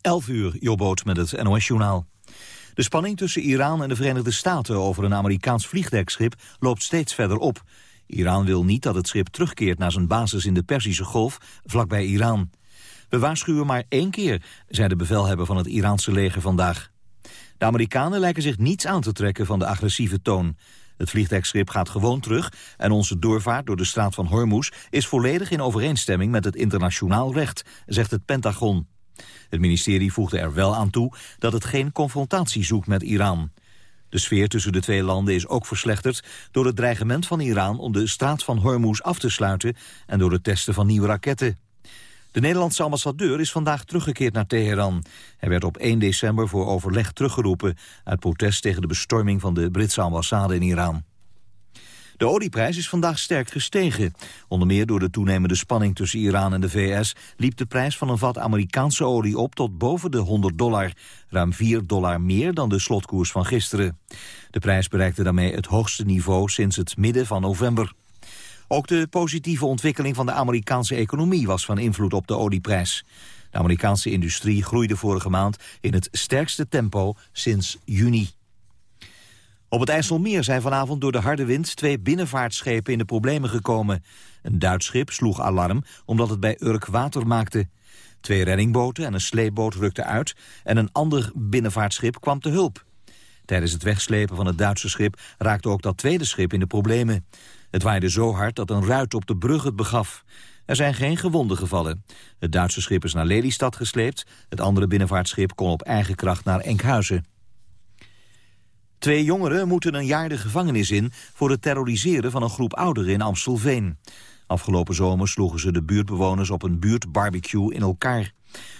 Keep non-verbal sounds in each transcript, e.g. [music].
11 uur, Jobboot met het NOS-journaal. De spanning tussen Iran en de Verenigde Staten over een Amerikaans vliegdekschip loopt steeds verder op. Iran wil niet dat het schip terugkeert naar zijn basis in de Perzische Golf, vlakbij Iran. We waarschuwen maar één keer, zei de bevelhebber van het Iraanse leger vandaag. De Amerikanen lijken zich niets aan te trekken van de agressieve toon. Het vliegdekschip gaat gewoon terug en onze doorvaart door de straat van Hormuz is volledig in overeenstemming met het internationaal recht, zegt het Pentagon. Het ministerie voegde er wel aan toe dat het geen confrontatie zoekt met Iran. De sfeer tussen de twee landen is ook verslechterd door het dreigement van Iran om de straat van Hormuz af te sluiten en door het testen van nieuwe raketten. De Nederlandse ambassadeur is vandaag teruggekeerd naar Teheran. Hij werd op 1 december voor overleg teruggeroepen... uit protest tegen de bestorming van de Britse ambassade in Iran. De olieprijs is vandaag sterk gestegen. Onder meer door de toenemende spanning tussen Iran en de VS... liep de prijs van een vat Amerikaanse olie op tot boven de 100 dollar. Ruim 4 dollar meer dan de slotkoers van gisteren. De prijs bereikte daarmee het hoogste niveau sinds het midden van november. Ook de positieve ontwikkeling van de Amerikaanse economie was van invloed op de olieprijs. De Amerikaanse industrie groeide vorige maand in het sterkste tempo sinds juni. Op het IJsselmeer zijn vanavond door de harde wind twee binnenvaartschepen in de problemen gekomen. Een Duits schip sloeg alarm omdat het bij Urk water maakte. Twee reddingboten en een sleepboot rukten uit en een ander binnenvaartschip kwam te hulp. Tijdens het wegslepen van het Duitse schip raakte ook dat tweede schip in de problemen. Het waaide zo hard dat een ruit op de brug het begaf. Er zijn geen gewonden gevallen. Het Duitse schip is naar Lelystad gesleept. Het andere binnenvaartschip kon op eigen kracht naar Enkhuizen. Twee jongeren moeten een jaar de gevangenis in... voor het terroriseren van een groep ouderen in Amstelveen. Afgelopen zomer sloegen ze de buurtbewoners op een buurtbarbecue in elkaar.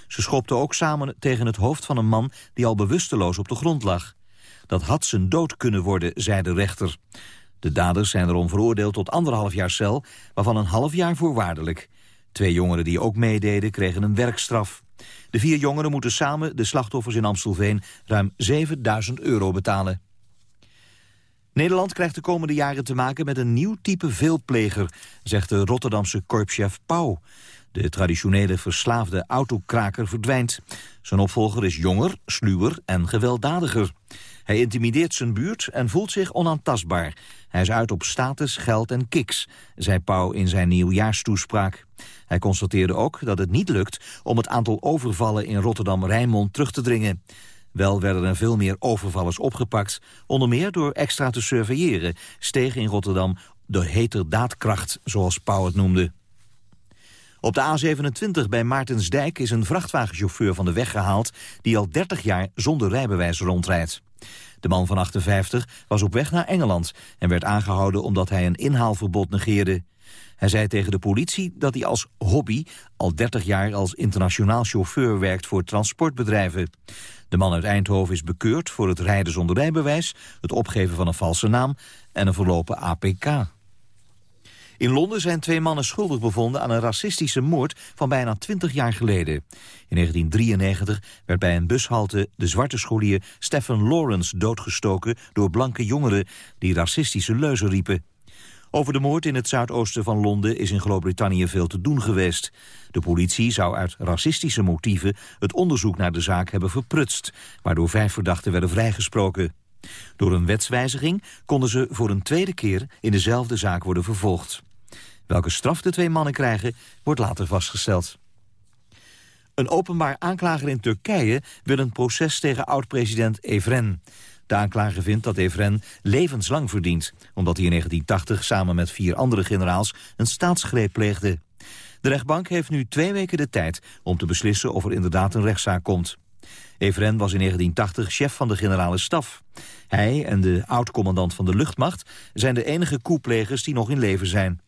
Ze schopten ook samen tegen het hoofd van een man... die al bewusteloos op de grond lag. Dat had zijn dood kunnen worden, zei de rechter. De daders zijn erom veroordeeld tot anderhalf jaar cel, waarvan een half jaar voorwaardelijk. Twee jongeren die ook meededen kregen een werkstraf. De vier jongeren moeten samen de slachtoffers in Amstelveen ruim 7000 euro betalen. Nederland krijgt de komende jaren te maken met een nieuw type veelpleger, zegt de Rotterdamse korpschef Pauw. De traditionele verslaafde autokraker verdwijnt. Zijn opvolger is jonger, sluwer en gewelddadiger. Hij intimideert zijn buurt en voelt zich onaantastbaar. Hij is uit op status, geld en kiks, zei Pauw in zijn nieuwjaarstoespraak. Hij constateerde ook dat het niet lukt om het aantal overvallen in Rotterdam-Rijnmond terug te dringen. Wel werden er veel meer overvallers opgepakt, onder meer door extra te surveilleren, steeg in Rotterdam de heterdaadkracht, zoals Pauw het noemde. Op de A27 bij Maartensdijk is een vrachtwagenchauffeur van de weg gehaald... die al 30 jaar zonder rijbewijs rondrijdt. De man van 58 was op weg naar Engeland en werd aangehouden omdat hij een inhaalverbod negeerde. Hij zei tegen de politie dat hij als hobby al 30 jaar als internationaal chauffeur werkt voor transportbedrijven. De man uit Eindhoven is bekeurd voor het rijden zonder rijbewijs, het opgeven van een valse naam en een verlopen APK. In Londen zijn twee mannen schuldig bevonden aan een racistische moord van bijna 20 jaar geleden. In 1993 werd bij een bushalte de zwarte scholier Stephen Lawrence doodgestoken door blanke jongeren die racistische leuzen riepen. Over de moord in het zuidoosten van Londen is in Groot-Brittannië veel te doen geweest. De politie zou uit racistische motieven het onderzoek naar de zaak hebben verprutst, waardoor vijf verdachten werden vrijgesproken. Door een wetswijziging konden ze voor een tweede keer in dezelfde zaak worden vervolgd. Welke straf de twee mannen krijgen, wordt later vastgesteld. Een openbaar aanklager in Turkije wil een proces tegen oud-president Evren. De aanklager vindt dat Evren levenslang verdient... omdat hij in 1980 samen met vier andere generaals een staatsgreep pleegde. De rechtbank heeft nu twee weken de tijd om te beslissen of er inderdaad een rechtszaak komt. Evren was in 1980 chef van de generale staf. Hij en de oud-commandant van de luchtmacht zijn de enige koeplegers die nog in leven zijn.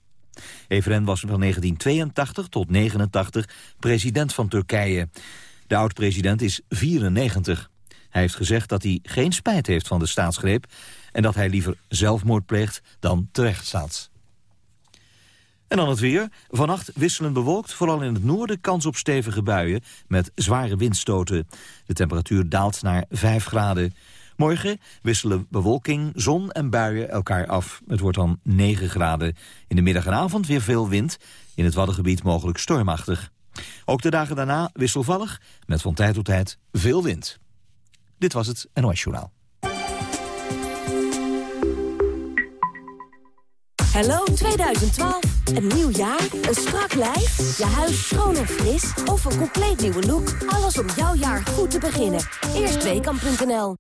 Evren was van 1982 tot 89 president van Turkije. De oud-president is 94. Hij heeft gezegd dat hij geen spijt heeft van de staatsgreep... en dat hij liever zelfmoord pleegt dan terecht staat. En dan het weer. Vannacht wisselend bewolkt, vooral in het noorden kans op stevige buien... met zware windstoten. De temperatuur daalt naar 5 graden. Morgen wisselen bewolking, zon en buien elkaar af. Het wordt dan 9 graden. In de middag en avond weer veel wind. In het Waddengebied mogelijk stormachtig. Ook de dagen daarna wisselvallig, met van tijd tot tijd veel wind. Dit was het NOS Journaal. Hallo 2012. Een nieuw jaar, een strak lijf, je huis schoon en fris... of een compleet nieuwe look. Alles om jouw jaar goed te beginnen. Eerstweekam.nl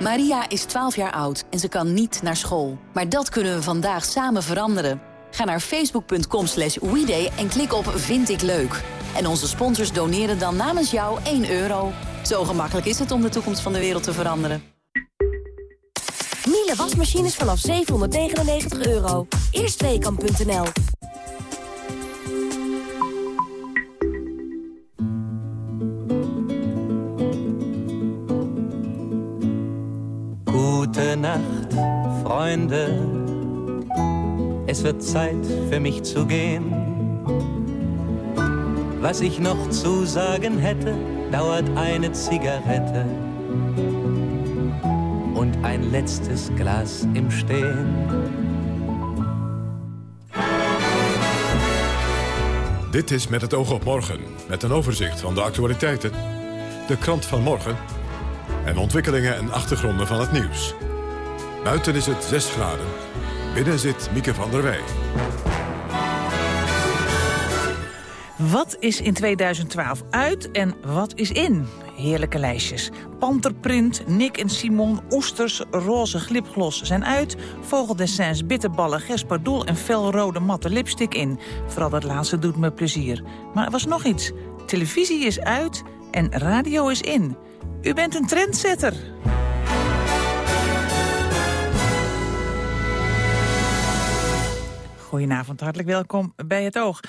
Maria is 12 jaar oud en ze kan niet naar school. Maar dat kunnen we vandaag samen veranderen. Ga naar facebook.com slash weeday en klik op Vind ik leuk. En onze sponsors doneren dan namens jou 1 euro. Zo gemakkelijk is het om de toekomst van de wereld te veranderen. Miele wasmachines vanaf 799 euro. Eerstweekam.nl Gute Nacht, Freunde. Es wird Zeit für mich zu gehen. Was ich noch zu sagen hätte, dauert eine Zigarette und ein letztes Glas im Stehen. Dit is Met het oog op morgen, met een overzicht van de actualiteiten, de krant van morgen en ontwikkelingen en achtergronden van het nieuws. Buiten is het 6 graden, binnen zit Mieke van der Wij. Wat is in 2012 uit en wat is in? Heerlijke lijstjes. Panterprint, Nick en Simon, oesters, roze glipglos zijn uit. Vogeldessins, bitterballen, gespardoel en felrode matte lipstick in. Vooral dat laatste doet me plezier. Maar er was nog iets. Televisie is uit en radio is in. U bent een trendsetter. Goedenavond, hartelijk welkom bij het Oog.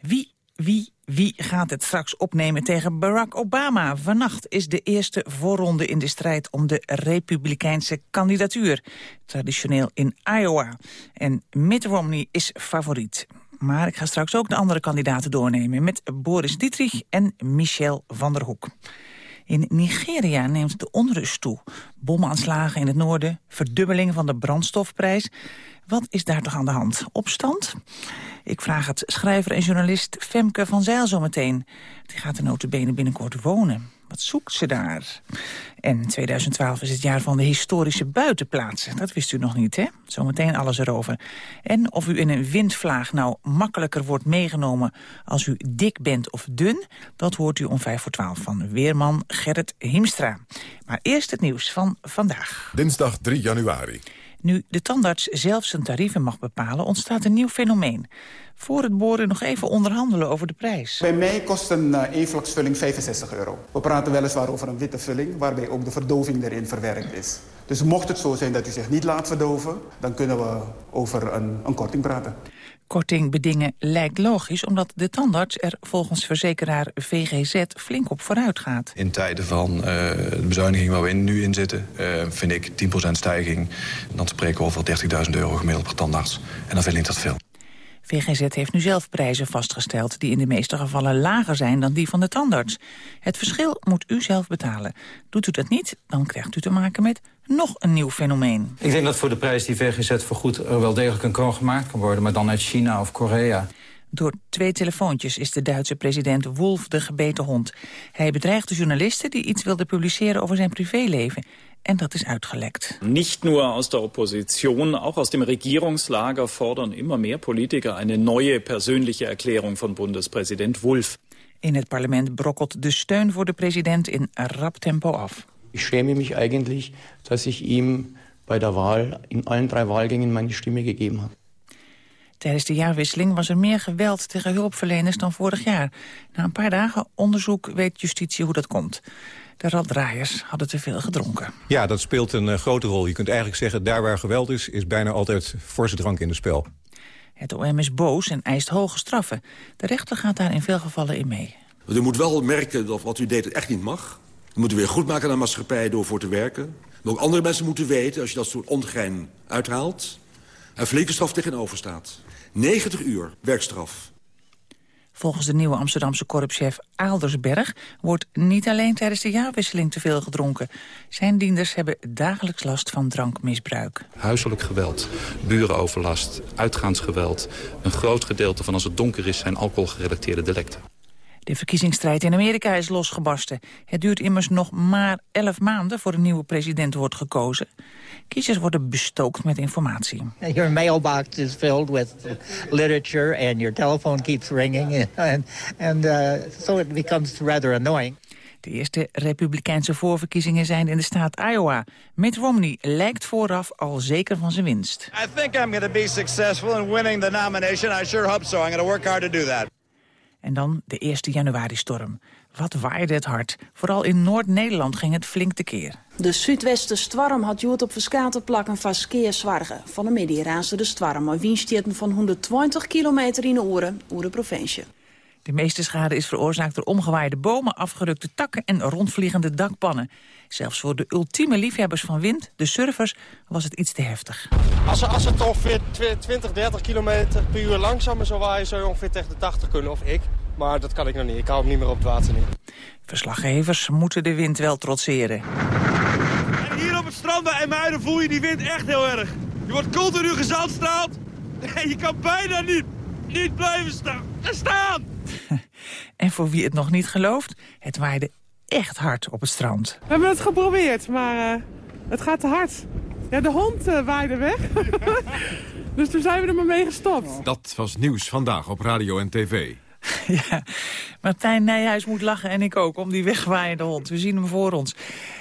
Wie, wie, wie gaat het straks opnemen tegen Barack Obama? Vannacht is de eerste voorronde in de strijd om de republikeinse kandidatuur. Traditioneel in Iowa. En Mitt Romney is favoriet. Maar ik ga straks ook de andere kandidaten doornemen... met Boris Dietrich en Michel van der Hoek. In Nigeria neemt de onrust toe. Bomaanslagen in het noorden, verdubbeling van de brandstofprijs. Wat is daar toch aan de hand? Opstand? Ik vraag het schrijver en journalist Femke van Zijl zometeen. Die gaat er notabene binnenkort wonen. Wat zoekt ze daar? En 2012 is het jaar van de historische buitenplaatsen. Dat wist u nog niet, hè? Zometeen alles erover. En of u in een windvlaag nou makkelijker wordt meegenomen... als u dik bent of dun, dat hoort u om 5 voor 12 van weerman Gerrit Hiemstra. Maar eerst het nieuws van vandaag. Dinsdag 3 januari. Nu de tandarts zelf zijn tarieven mag bepalen, ontstaat een nieuw fenomeen. Voor het boren nog even onderhandelen over de prijs. Bij mij kost een uh, eenvlaksvulling 65 euro. We praten weliswaar over een witte vulling, waarbij ook de verdoving erin verwerkt is. Dus mocht het zo zijn dat u zich niet laat verdoven... dan kunnen we over een, een korting praten. Korting bedingen lijkt logisch, omdat de tandarts er volgens verzekeraar VGZ flink op vooruit gaat. In tijden van uh, de bezuiniging waar we nu in zitten, uh, vind ik 10% stijging. Dan spreken we over 30.000 euro gemiddeld per tandarts. En dan vind ik dat veel. VGZ heeft nu zelf prijzen vastgesteld die in de meeste gevallen lager zijn dan die van de tandarts. Het verschil moet u zelf betalen. Doet u dat niet, dan krijgt u te maken met nog een nieuw fenomeen. Ik denk dat voor de prijs die VGZ vergoed er wel degelijk een kroon gemaakt kan worden, maar dan uit China of Korea. Door twee telefoontjes is de Duitse president Wolf de gebeten hond. Hij bedreigt de journalisten die iets wilden publiceren over zijn privéleven. En dat is uitgelekt. Nicht nur aus der Opposition, auch aus dem Regierungslager fordern immer mehr Politiker eine neue persönliche Erklärung von Bundespräsident Wolf. In het parlement brokkelt de steun voor de president in rap tempo af. Ich schäme mich eigentlich, dass ich ihm bei der Wahl in allen drei Wahlgängen meine Stimme gegeben habe. Tijdens de jaarwisseling was er meer geweld tegen hulpverleners dan vorig jaar. Na een paar dagen onderzoek weet justitie hoe dat komt. De raddraaiers hadden te veel gedronken. Ja, dat speelt een uh, grote rol. Je kunt eigenlijk zeggen, daar waar geweld is... is bijna altijd forse drank in het spel. Het OM is boos en eist hoge straffen. De rechter gaat daar in veel gevallen in mee. U moet wel merken dat wat u deed het echt niet mag. We moeten weer goed maken aan de maatschappij door voor te werken. Maar ook andere mensen moeten weten, als je dat soort ongein uithaalt... een flinke straf tegenover staat. 90 uur werkstraf. Volgens de nieuwe Amsterdamse korpschef Aaldersberg wordt niet alleen tijdens de jaarwisseling te veel gedronken. Zijn dienders hebben dagelijks last van drankmisbruik. Huiselijk geweld, burenoverlast, uitgaansgeweld. Een groot gedeelte van als het donker is zijn alcoholgerelateerde delicten. De verkiezingsstrijd in Amerika is losgebarsten. Het duurt immers nog maar elf maanden voor een nieuwe president wordt gekozen. Kiezers worden bestookt met informatie. Your mailbox is filled with literature and your telephone keeps ringing. [laughs] And, and uh, so it becomes rather annoying. De eerste republikeinse voorverkiezingen zijn in de staat Iowa. Mitt Romney lijkt vooraf al zeker van zijn winst. I think I'm going to be successful in winning the nomination. I sure hope so. I'm going to work hard to do that. En dan de 1 januari-storm. Wat waaide het hard. Vooral in Noord-Nederland ging het flink tekeer. De zuidwestenstorm had jood op verschillende plakken van zwargen. Van de middag raasde de storm windstierten van 120 kilometer in de oren, oer de provincie. De meeste schade is veroorzaakt door omgewaaide bomen, afgerukte takken en rondvliegende dakpannen. Zelfs voor de ultieme liefhebbers van wind, de surfers, was het iets te heftig. Als, als het ongeveer 20, 30 kilometer per uur langzamer zou waaien... zou je ongeveer tegen de 80 kunnen, of ik. Maar dat kan ik nog niet. Ik hou hem niet meer op het water niet. Verslaggevers moeten de wind wel trotseren. En hier op het strand bij Emuiden voel je die wind echt heel erg. Je wordt continu gezandstraald. En je kan bijna niet, niet blijven staan. staan. [laughs] en voor wie het nog niet gelooft, het waaide echt hard op het strand. We hebben het geprobeerd, maar uh, het gaat te hard. Ja, de hond uh, waaide weg. [laughs] dus toen zijn we er maar mee gestopt. Dat was nieuws vandaag op radio en tv. [laughs] ja, Martijn Nijhuis moet lachen en ik ook om die wegwaaiende hond. We zien hem voor ons.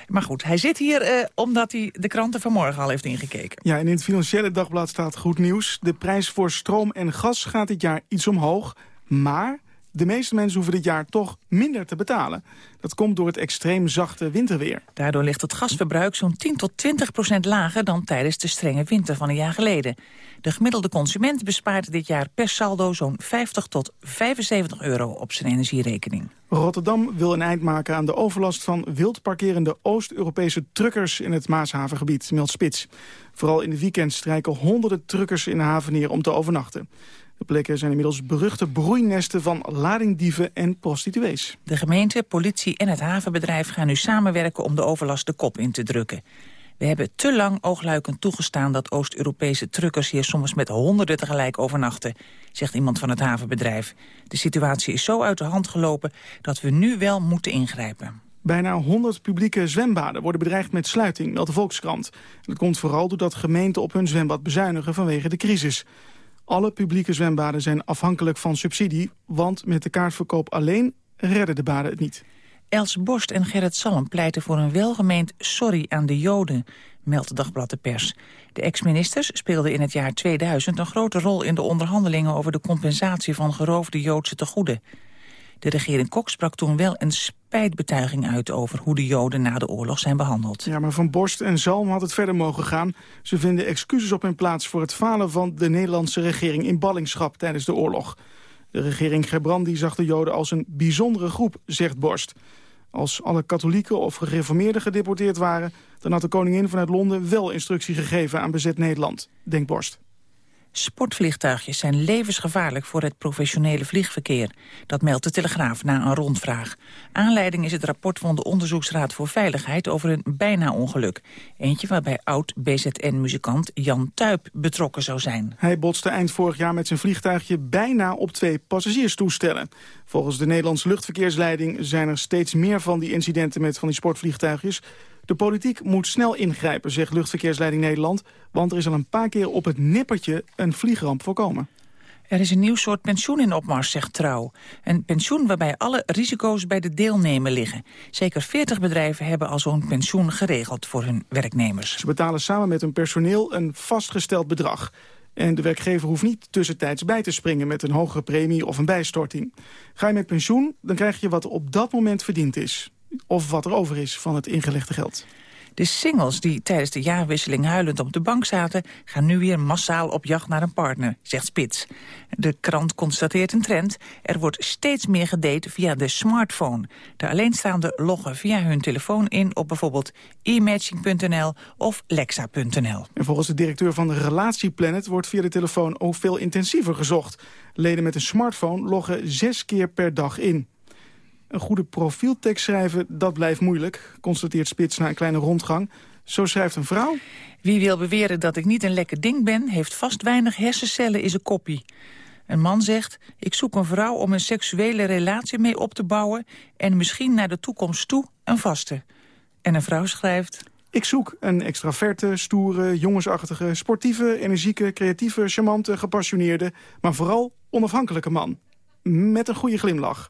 Maar goed, hij zit hier uh, omdat hij de kranten vanmorgen al heeft ingekeken. Ja, en in het Financiële Dagblad staat goed nieuws. De prijs voor stroom en gas gaat dit jaar iets omhoog. Maar de meeste mensen hoeven dit jaar toch minder te betalen. Dat komt door het extreem zachte winterweer. Daardoor ligt het gasverbruik zo'n 10 tot 20 procent lager... dan tijdens de strenge winter van een jaar geleden. De gemiddelde consument bespaart dit jaar per saldo zo'n 50 tot 75 euro op zijn energierekening. Rotterdam wil een eind maken aan de overlast van wild parkerende Oost-Europese truckers in het Maashavengebied, meldt Spits. Vooral in de weekend strijken honderden truckers in de haven neer om te overnachten. De plekken zijn inmiddels beruchte broeinesten van ladingdieven en prostituees. De gemeente, politie en het havenbedrijf gaan nu samenwerken om de overlast de kop in te drukken. We hebben te lang oogluikend toegestaan dat Oost-Europese truckers hier soms met honderden tegelijk overnachten, zegt iemand van het havenbedrijf. De situatie is zo uit de hand gelopen dat we nu wel moeten ingrijpen. Bijna 100 publieke zwembaden worden bedreigd met sluiting, meldt de Volkskrant. Dat komt vooral doordat gemeenten op hun zwembad bezuinigen vanwege de crisis. Alle publieke zwembaden zijn afhankelijk van subsidie... want met de kaartverkoop alleen redden de baden het niet. Els Borst en Gerrit Salm pleiten voor een welgemeend sorry aan de Joden, meldt Dagblad de Pers. De ex-ministers speelden in het jaar 2000 een grote rol in de onderhandelingen over de compensatie van geroofde Joodse tegoeden. De regering Kok sprak toen wel een spijtbetuiging uit over hoe de Joden na de oorlog zijn behandeld. Ja, maar Van Borst en Zalm had het verder mogen gaan. Ze vinden excuses op hun plaats voor het falen van de Nederlandse regering in ballingschap tijdens de oorlog. De regering Gebrandi zag de Joden als een bijzondere groep, zegt Borst. Als alle katholieken of gereformeerden gedeporteerd waren... dan had de koningin vanuit Londen wel instructie gegeven aan bezet Nederland, denkt Borst. Sportvliegtuigjes zijn levensgevaarlijk voor het professionele vliegverkeer. Dat meldt de Telegraaf na een rondvraag. Aanleiding is het rapport van de Onderzoeksraad voor Veiligheid over een bijna-ongeluk. Eentje waarbij oud-BZN-muzikant Jan Tuip betrokken zou zijn. Hij botste eind vorig jaar met zijn vliegtuigje bijna op twee passagierstoestellen. Volgens de Nederlandse luchtverkeersleiding zijn er steeds meer van die incidenten met van die sportvliegtuigjes. De politiek moet snel ingrijpen, zegt Luchtverkeersleiding Nederland... want er is al een paar keer op het nippertje een vliegramp voorkomen. Er is een nieuw soort pensioen in opmars, zegt Trouw. Een pensioen waarbij alle risico's bij de deelnemer liggen. Zeker 40 bedrijven hebben al zo'n pensioen geregeld voor hun werknemers. Ze betalen samen met hun personeel een vastgesteld bedrag. En de werkgever hoeft niet tussentijds bij te springen met een hogere premie of een bijstorting. Ga je met pensioen, dan krijg je wat op dat moment verdiend is of wat er over is van het ingelegde geld. De singles die tijdens de jaarwisseling huilend op de bank zaten... gaan nu weer massaal op jacht naar een partner, zegt Spits. De krant constateert een trend. Er wordt steeds meer gedate via de smartphone. De alleenstaanden loggen via hun telefoon in op bijvoorbeeld e-matching.nl of lexa.nl. En volgens de directeur van de Relatieplanet wordt via de telefoon ook veel intensiever gezocht. Leden met een smartphone loggen zes keer per dag in. Een goede profieltekst schrijven, dat blijft moeilijk, constateert Spits na een kleine rondgang. Zo schrijft een vrouw. Wie wil beweren dat ik niet een lekker ding ben, heeft vast weinig hersencellen in zijn koppie. Een man zegt, ik zoek een vrouw om een seksuele relatie mee op te bouwen... en misschien naar de toekomst toe een vaste. En een vrouw schrijft... Ik zoek een extraverte, stoere, jongensachtige, sportieve, energieke, creatieve, charmante, gepassioneerde... maar vooral onafhankelijke man. Met een goede glimlach.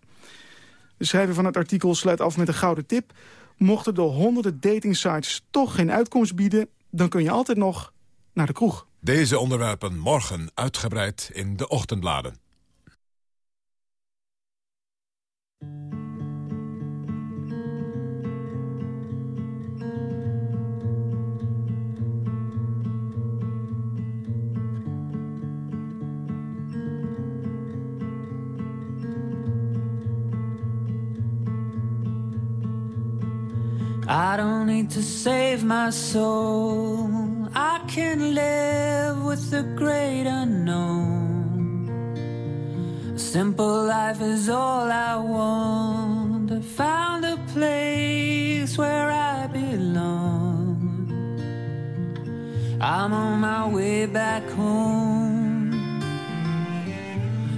De schrijver van het artikel sluit af met een gouden tip. Mochten de honderden datingsites toch geen uitkomst bieden... dan kun je altijd nog naar de kroeg. Deze onderwerpen morgen uitgebreid in de ochtendbladen. I don't need to save my soul. I can live with the great unknown. A simple life is all I want. I found a place where I belong. I'm on my way back home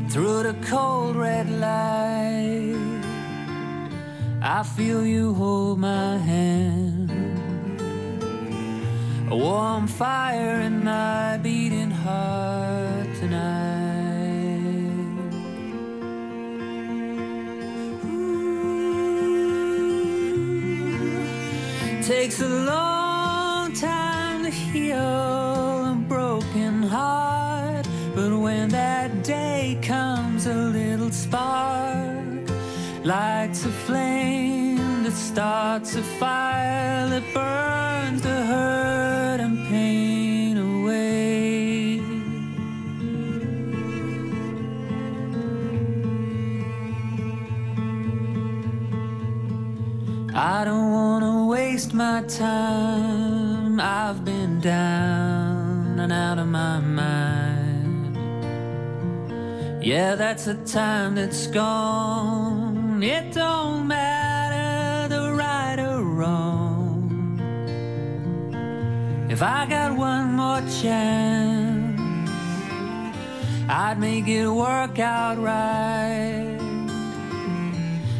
through the cold red light. I feel you hold my hand. A warm fire in my beating heart tonight. Ooh. Takes a long time to heal a broken heart, but when that day comes, a little spark lights a flame that starts a fire that burns the hurt and pain away. I don't wanna waste my time. I've been down and out of my mind. Yeah, that's a time that's gone. It don't matter the right or wrong. If I got one more chance, I'd make it work out right.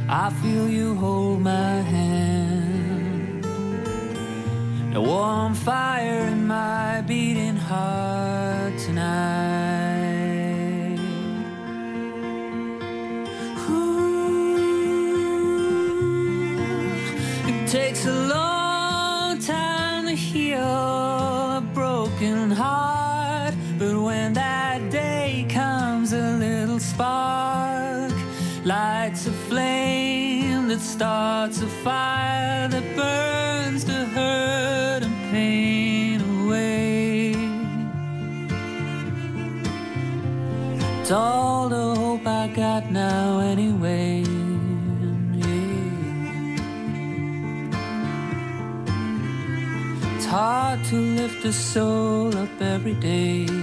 I feel you hold my hand. The warm fire in my beating heart tonight. That starts a fire that burns the hurt and pain away. It's all the hope I got now, anyway. It's hard to lift the soul up every day.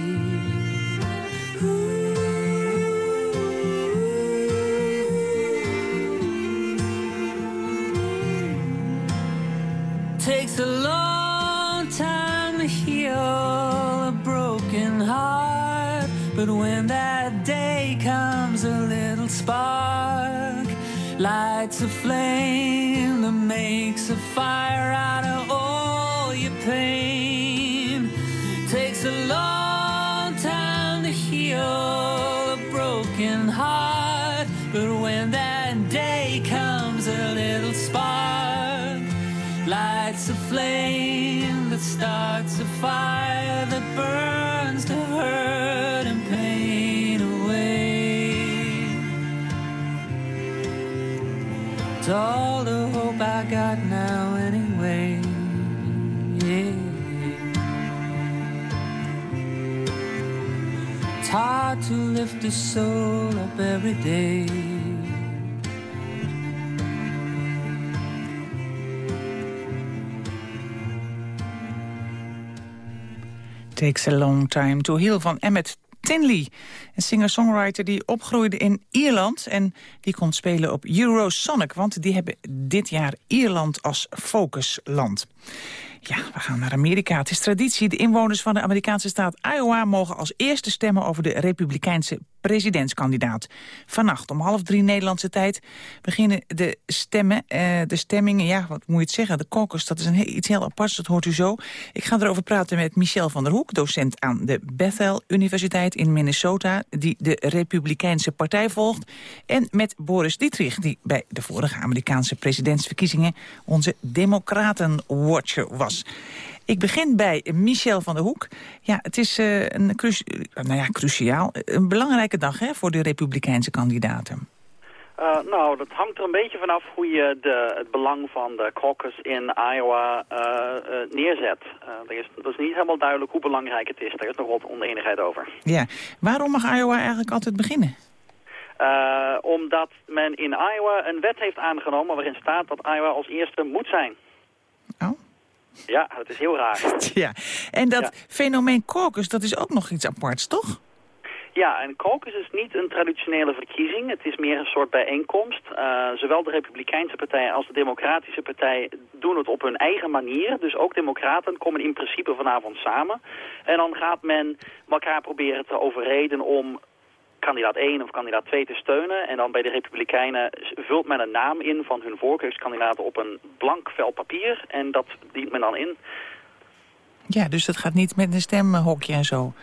Comes, a little spark lights a flame that makes a fire. out to lift a soul up every day. Takes a Long Time to Heal van Emmet Tinley. Een singer-songwriter die opgroeide in Ierland... en die kon spelen op Eurosonic, want die hebben dit jaar Ierland als focusland. Ja, we gaan naar Amerika. Het is traditie. De inwoners van de Amerikaanse staat Iowa mogen als eerste stemmen over de republikeinse presidentskandidaat. Vannacht om half drie Nederlandse tijd beginnen de stemmen, eh, de stemmingen, ja, wat moet je het zeggen, de caucus, dat is een iets heel aparts, dat hoort u zo. Ik ga erover praten met Michel van der Hoek, docent aan de Bethel Universiteit in Minnesota, die de Republikeinse Partij volgt, en met Boris Dietrich, die bij de vorige Amerikaanse presidentsverkiezingen onze Democraten-watcher was. Ik begin bij Michel van der Hoek. Ja, het is uh, een nou ja, cruciaal, een belangrijke dag hè, voor de republikeinse kandidaten. Uh, nou, dat hangt er een beetje vanaf hoe je de, het belang van de caucus in Iowa uh, uh, neerzet. er is, dat is niet helemaal duidelijk hoe belangrijk het is. Daar is nog wat oneenigheid over. Ja, waarom mag Iowa eigenlijk altijd beginnen? omdat men in Iowa een wet heeft aangenomen waarin staat dat Iowa als eerste moet zijn. Ja, dat is heel raar. [laughs] ja, en dat fenomeen caucus, dat is ook nog iets aparts, toch? Ja, en caucus is niet een traditionele verkiezing. Het is meer een soort bijeenkomst. Uh, zowel de Republikeinse Partij als de Democratische Partij doen het op hun eigen manier. Dus ook democraten komen in principe vanavond samen. En dan gaat men elkaar proberen te overreden om kandidaat 1 of kandidaat 2 te steunen. En dan bij de Republikeinen vult men een naam in van hun voorkeurskandidaten op een blank vel papier. En dat dient men dan in. Ja, dus dat gaat niet met een stemhokje en zo?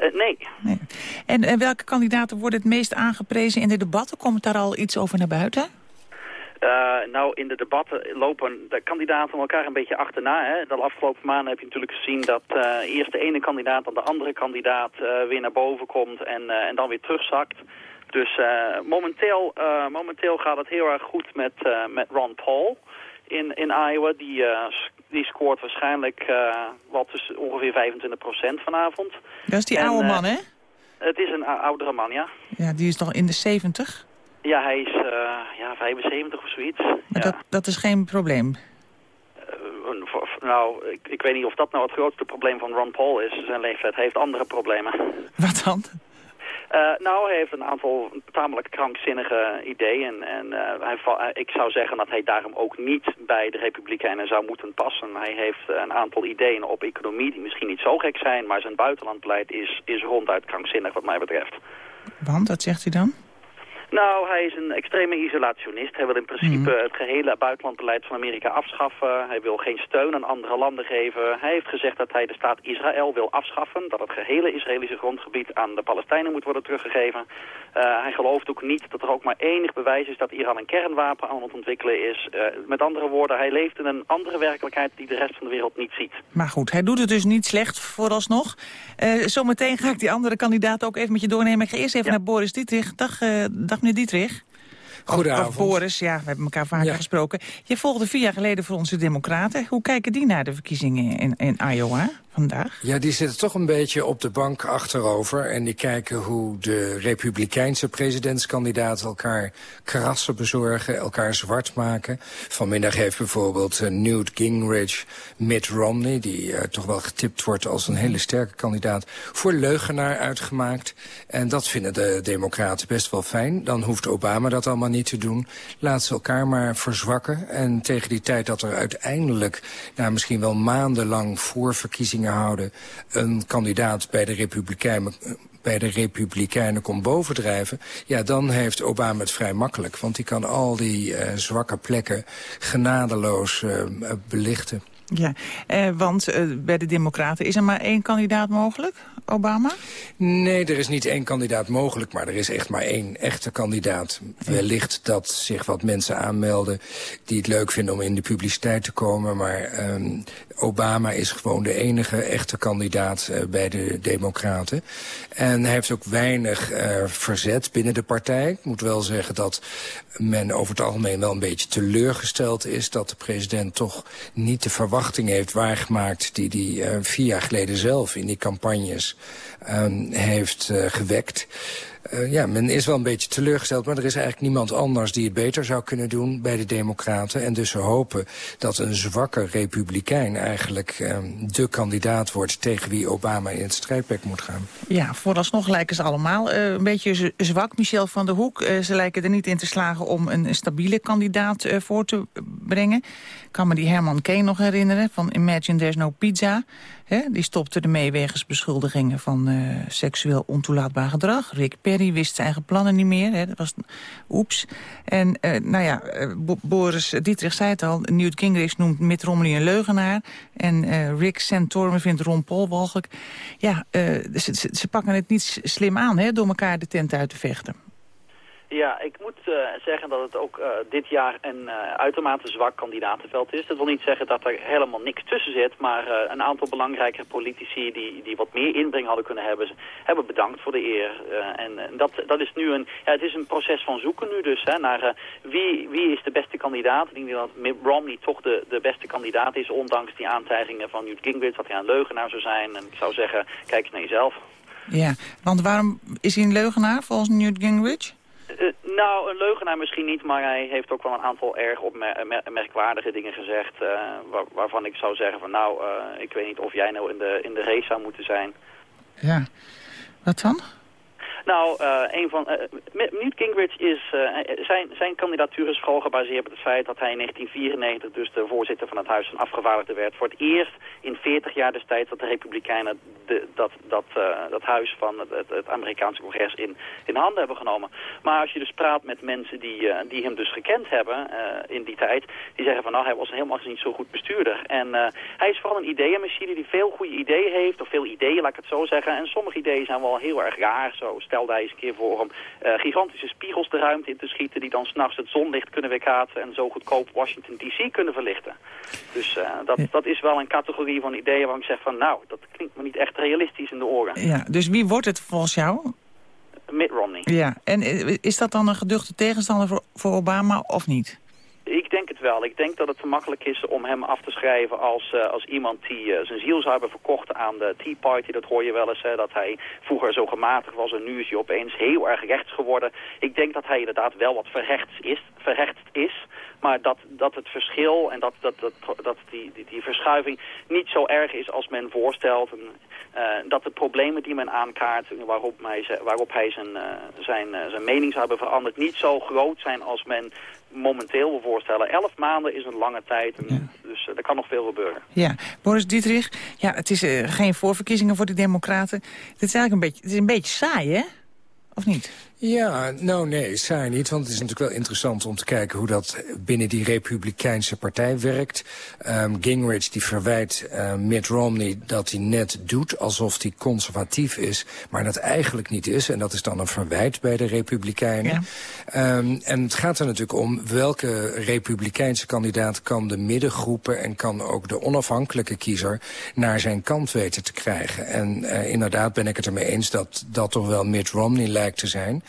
Uh, nee. nee. En, en welke kandidaten worden het meest aangeprezen in de debatten? Komt daar al iets over naar buiten? Uh, nou, in de debatten lopen de kandidaten elkaar een beetje achterna. Hè. De afgelopen maanden heb je natuurlijk gezien dat uh, eerst de ene kandidaat dan de andere kandidaat uh, weer naar boven komt en, en dan weer terugzakt. Dus momenteel, momenteel gaat het heel erg goed met, met Ron Paul in, in Iowa. Die, die scoort waarschijnlijk wat tussen ongeveer 25% vanavond. Dat is die en, oude man, hè? Het is een oudere man, ja. Ja, die is nog in de 70? Ja, hij is uh, ja, 75 of zoiets. Maar ja. dat, dat is geen probleem? Uh, nou, ik, ik weet niet of dat nou het grootste probleem van Ron Paul is. Zijn leeftijd heeft andere problemen. [laughs] Wat dan? Uh, nou, hij heeft een aantal tamelijk krankzinnige ideeën. En hij, ik zou zeggen dat hij daarom ook niet bij de Republikeinen zou moeten passen. Hij heeft een aantal ideeën op economie die misschien niet zo gek zijn... maar zijn buitenlandbeleid is, is ronduit krankzinnig wat mij betreft. Want, wat zegt u dan? Nou, hij is een extreme isolationist. Hij wil in principe Mhm. het gehele buitenlandbeleid van Amerika afschaffen. Hij wil geen steun aan andere landen geven. Hij heeft gezegd dat hij de staat Israël wil afschaffen. Dat het gehele Israëlische grondgebied aan de Palestijnen moet worden teruggegeven. Uh, hij gelooft ook niet dat er ook maar enig bewijs is dat Iran een kernwapen aan het ontwikkelen is. Uh, met andere woorden, hij leeft in een andere werkelijkheid die de rest van de wereld niet ziet. Maar goed, hij doet het dus niet slecht vooralsnog. Uh, zometeen ga ik die andere kandidaat ook even met je doornemen. Ik ga eerst even ja. naar Boris Dietrich. Dag, uh, dag meneer Dietrich. Goedenavond. Of, of Boris, ja, we hebben elkaar vaker ja. gesproken. Je volgde vier jaar geleden voor onze Democraten. Hoe kijken die naar de verkiezingen in, in Iowa vandaag? Ja, die zitten toch een beetje op de bank achterover. En die kijken hoe de republikeinse presidentskandidaten elkaar krassen bezorgen, elkaar zwart maken. Vanmiddag heeft bijvoorbeeld uh, Newt Gingrich Mitt Romney, die uh, toch wel getipt wordt als een hele sterke kandidaat, voor leugenaar uitgemaakt. En dat vinden de democraten best wel fijn. Dan hoeft Obama dat allemaal niet te doen. Laat ze elkaar maar verzwakken. En tegen die tijd dat er uiteindelijk, nou, misschien wel maandenlang voorverkiezingen houden, een kandidaat bij de Republikeinen bij de Republikeinen komt bovendrijven... ja, dan heeft Obama het vrij makkelijk. Want die kan al die uh, zwakke plekken genadeloos uh, belichten. Ja, eh, want uh, bij de Democraten is er maar één kandidaat mogelijk, Obama? Nee, er is niet één kandidaat mogelijk, maar er is echt maar één echte kandidaat. Wellicht dat zich wat mensen aanmelden die het leuk vinden om in de publiciteit te komen, maar um, Obama is gewoon de enige echte kandidaat uh, bij de Democraten. En hij heeft ook weinig uh, verzet binnen de partij. Ik moet wel zeggen dat men over het algemeen wel een beetje teleurgesteld is... dat de president toch niet de verwachting heeft waargemaakt... die hij uh, vier jaar geleden zelf in die campagnes ehm, heeft gewekt. Uh, ja, men is wel een beetje teleurgesteld, maar er is eigenlijk niemand anders die het beter zou kunnen doen bij de Democraten. En dus ze hopen dat een zwakke republikein eigenlijk uh, de kandidaat wordt tegen wie Obama in het strijdperk moet gaan. Ja, vooralsnog lijken ze allemaal uh, een beetje zwak. Michel van der Hoek, uh, ze lijken er niet in te slagen om een stabiele kandidaat voor te brengen. Ik kan me die Herman Kane nog herinneren van Imagine There's No Pizza. Die stopte ermee wegens beschuldigingen van uh, seksueel ontoelaatbaar gedrag. Rick Perry wist zijn eigen plannen niet meer. Dat was oeps. En uh, nou ja, uh, Boris Dietrich zei het al. Newt Gingrich noemt Mitt Romney een leugenaar. En Rick Santorum vindt Ron Paul walgelijk. Ja, ze, ze, ze, pakken het niet slim aan he, door elkaar de tent uit te vechten. Ja, ik moet uh, zeggen dat het ook uh, dit jaar een uh, uitermate zwak kandidatenveld is. Dat wil niet zeggen dat er helemaal niks tussen zit, maar een aantal belangrijke politici die, die wat meer inbreng hadden kunnen hebben, hebben bedankt voor de eer. en dat, dat is nu een, ja, het is een proces van zoeken nu dus, hè, naar wie, wie is de beste kandidaat. Ik denk dat Romney toch de, de beste kandidaat is, ondanks die aantijgingen van Newt Gingrich, dat hij een leugenaar zou zijn. En ik zou zeggen, kijk eens naar jezelf. Ja, want waarom is hij een leugenaar volgens Newt Gingrich? Uh, nou, een leugenaar misschien niet, maar hij heeft ook wel een aantal erg opmerkwaardige dingen gezegd. Waar, waarvan ik zou zeggen van nou, ik weet niet of jij nou in de, in de race zou moeten zijn. Ja, wat dan? Nou, uh, een van, uh, Newt Gingrich is, uh, zijn, zijn kandidatuur is vooral gebaseerd op het feit dat hij in 1994 dus de voorzitter van het Huis van Afgevaardigden werd. Voor het eerst in 40 jaar destijds dat de Republikeinen dat, dat, dat huis van het, het, Amerikaanse congres in, in handen hebben genomen. Maar als je dus praat met mensen die, die hem dus gekend hebben in die tijd, die zeggen van nou hij was helemaal niet zo goed bestuurder. En hij is vooral een ideeënmachine die veel goede ideeën heeft, of veel ideeën laat ik het zo zeggen. En sommige ideeën zijn wel heel erg raar, zo stelde hij eens een keer voor om uh, gigantische spiegels de ruimte in te schieten... die dan s'nachts het zonlicht kunnen weerkaatsen en zo goedkoop Washington D.C. kunnen verlichten. Dus uh, dat, dat is wel een categorie van ideeën waar ik zeg van... nou, dat klinkt me niet echt realistisch in de oren. Ja, dus wie wordt het volgens jou? Mitt Romney. Ja, en is dat dan een geduchte tegenstander voor, voor Obama of niet? Ik denk het wel. Ik denk dat het te makkelijk is om hem af te schrijven als, uh, als iemand die uh, zijn ziel zou hebben verkocht aan de Tea Party. Dat hoor je wel eens, hè, dat hij vroeger zo gematigd was en nu is hij opeens heel erg rechts geworden. Ik denk dat hij inderdaad wel wat verrechts is, verrechts is. Maar dat, dat het verschil en dat, dat, dat, dat die, die, die verschuiving niet zo erg is als men voorstelt. En, uh, dat de problemen die men aankaart, waarop hij, waarop hij zijn, zijn, zijn mening zou hebben veranderd, niet zo groot zijn als men momenteel wil voorstellen. Elf maanden is een lange tijd, en ja. dus er kan nog veel gebeuren. Ja, Boris Dietrich, ja, het is geen voorverkiezingen voor de democraten. Het is eigenlijk een beetje, het is een beetje saai, hè? Of niet? Ja, nou nee, saai niet. Want het is natuurlijk wel interessant om te kijken hoe dat binnen die Republikeinse partij werkt. Um, Gingrich die verwijt uh, Mitt Romney dat hij net doet alsof hij conservatief is, maar dat eigenlijk niet is. En dat is dan een verwijt bij de Republikeinen. Ja. Um, en het gaat er natuurlijk om welke Republikeinse kandidaat kan de middengroepen en kan ook de onafhankelijke kiezer naar zijn kant weten te krijgen. En uh, inderdaad ben ik het ermee eens dat dat toch wel Mitt Romney lijkt te zijn.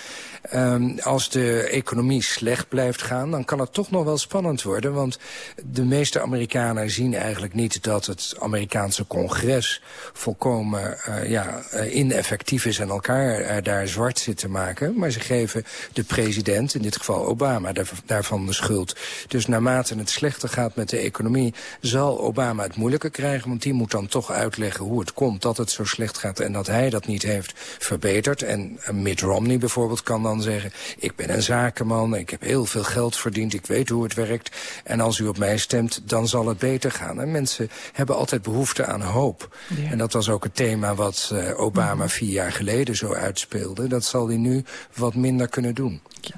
Um, als de economie slecht blijft gaan, dan kan het toch nog wel spannend worden. Want de meeste Amerikanen zien eigenlijk niet dat het Amerikaanse congres volkomen uh, ja, uh, ineffectief is en elkaar uh, daar zwart zit te maken. Maar ze geven de president, in dit geval Obama, daar, daarvan de schuld. Dus naarmate het slechter gaat met de economie, zal Obama het moeilijker krijgen. Want die moet dan toch uitleggen hoe het komt dat het zo slecht gaat en dat hij dat niet heeft verbeterd. En Mitt Romney bijvoorbeeld kan dan zeggen... ik ben een zakenman, ik heb heel veel geld verdiend, ik weet hoe het werkt... en als u op mij stemt, dan zal het beter gaan. En mensen hebben altijd behoefte aan hoop. Ja. En dat was ook het thema wat uh, Obama vier jaar geleden zo uitspeelde. Dat zal hij nu wat minder kunnen doen. Ja.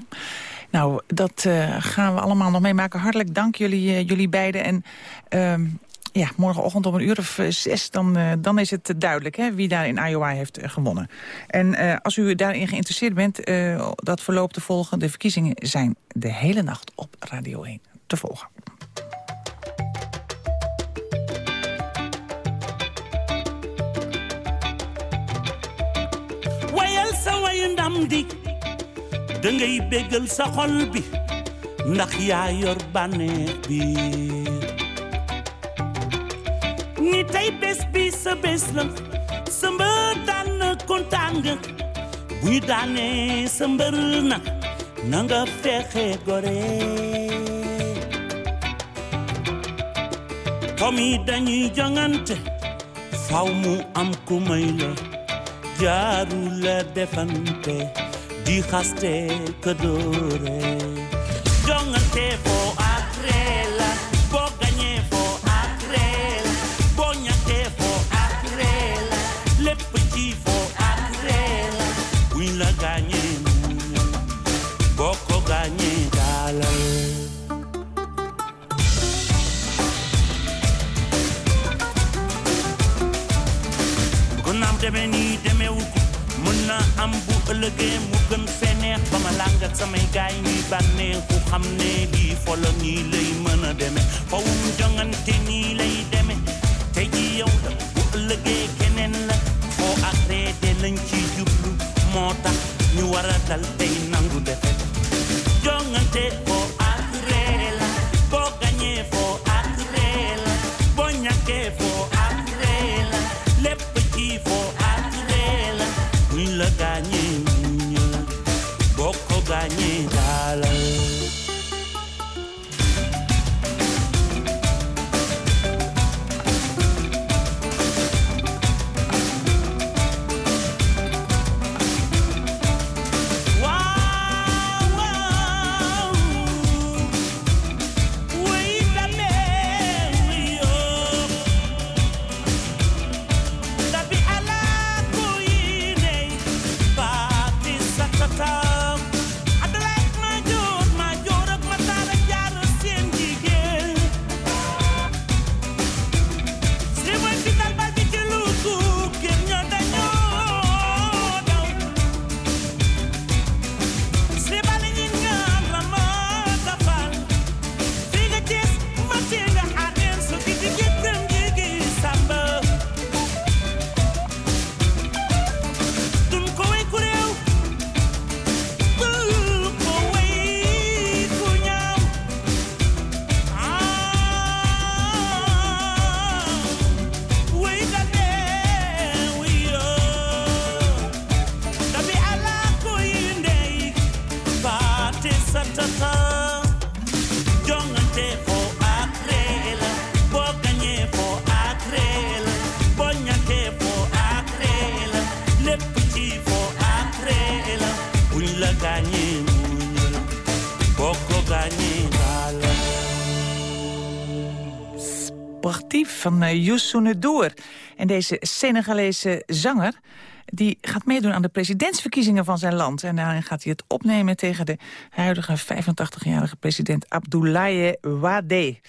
Nou, dat uh, gaan we allemaal nog meemaken. Hartelijk dank jullie, uh, jullie beiden. En uh, ja, morgenochtend om een uur of zes, dan, uh, dan is het duidelijk hè, wie daar in Iowa heeft uh, gewonnen. En als u daarin geïnteresseerd bent, dat verloop te volgen. De verkiezingen zijn de hele nacht op Radio 1 te volgen. wayal sa bi yor bi ni tey bés bi sa bés la sëmbër daan na kontaan bu ñu daanee sëmbër nag na nga comme faw mu am ku may la la defante. Di xaste ka dóore jongante demee nii demeewu ko mën na am bu ëllëgee mu gën fee neex ba samay gaay ñuy bànneexu xam ne lii folo nii lay mën a demee fawum jongante nii lay demee tey ji yow la bu ëllëgee keneen la foo ak lañ ci jublu. Moo tax ñu war a dal tey nangu defe. Jongante van uh, Youssou N'Dour. En deze Senegalese zanger die gaat meedoen aan de presidentsverkiezingen van zijn land. En daarin gaat hij het opnemen tegen de huidige 85-jarige president Abdoulaye Wade.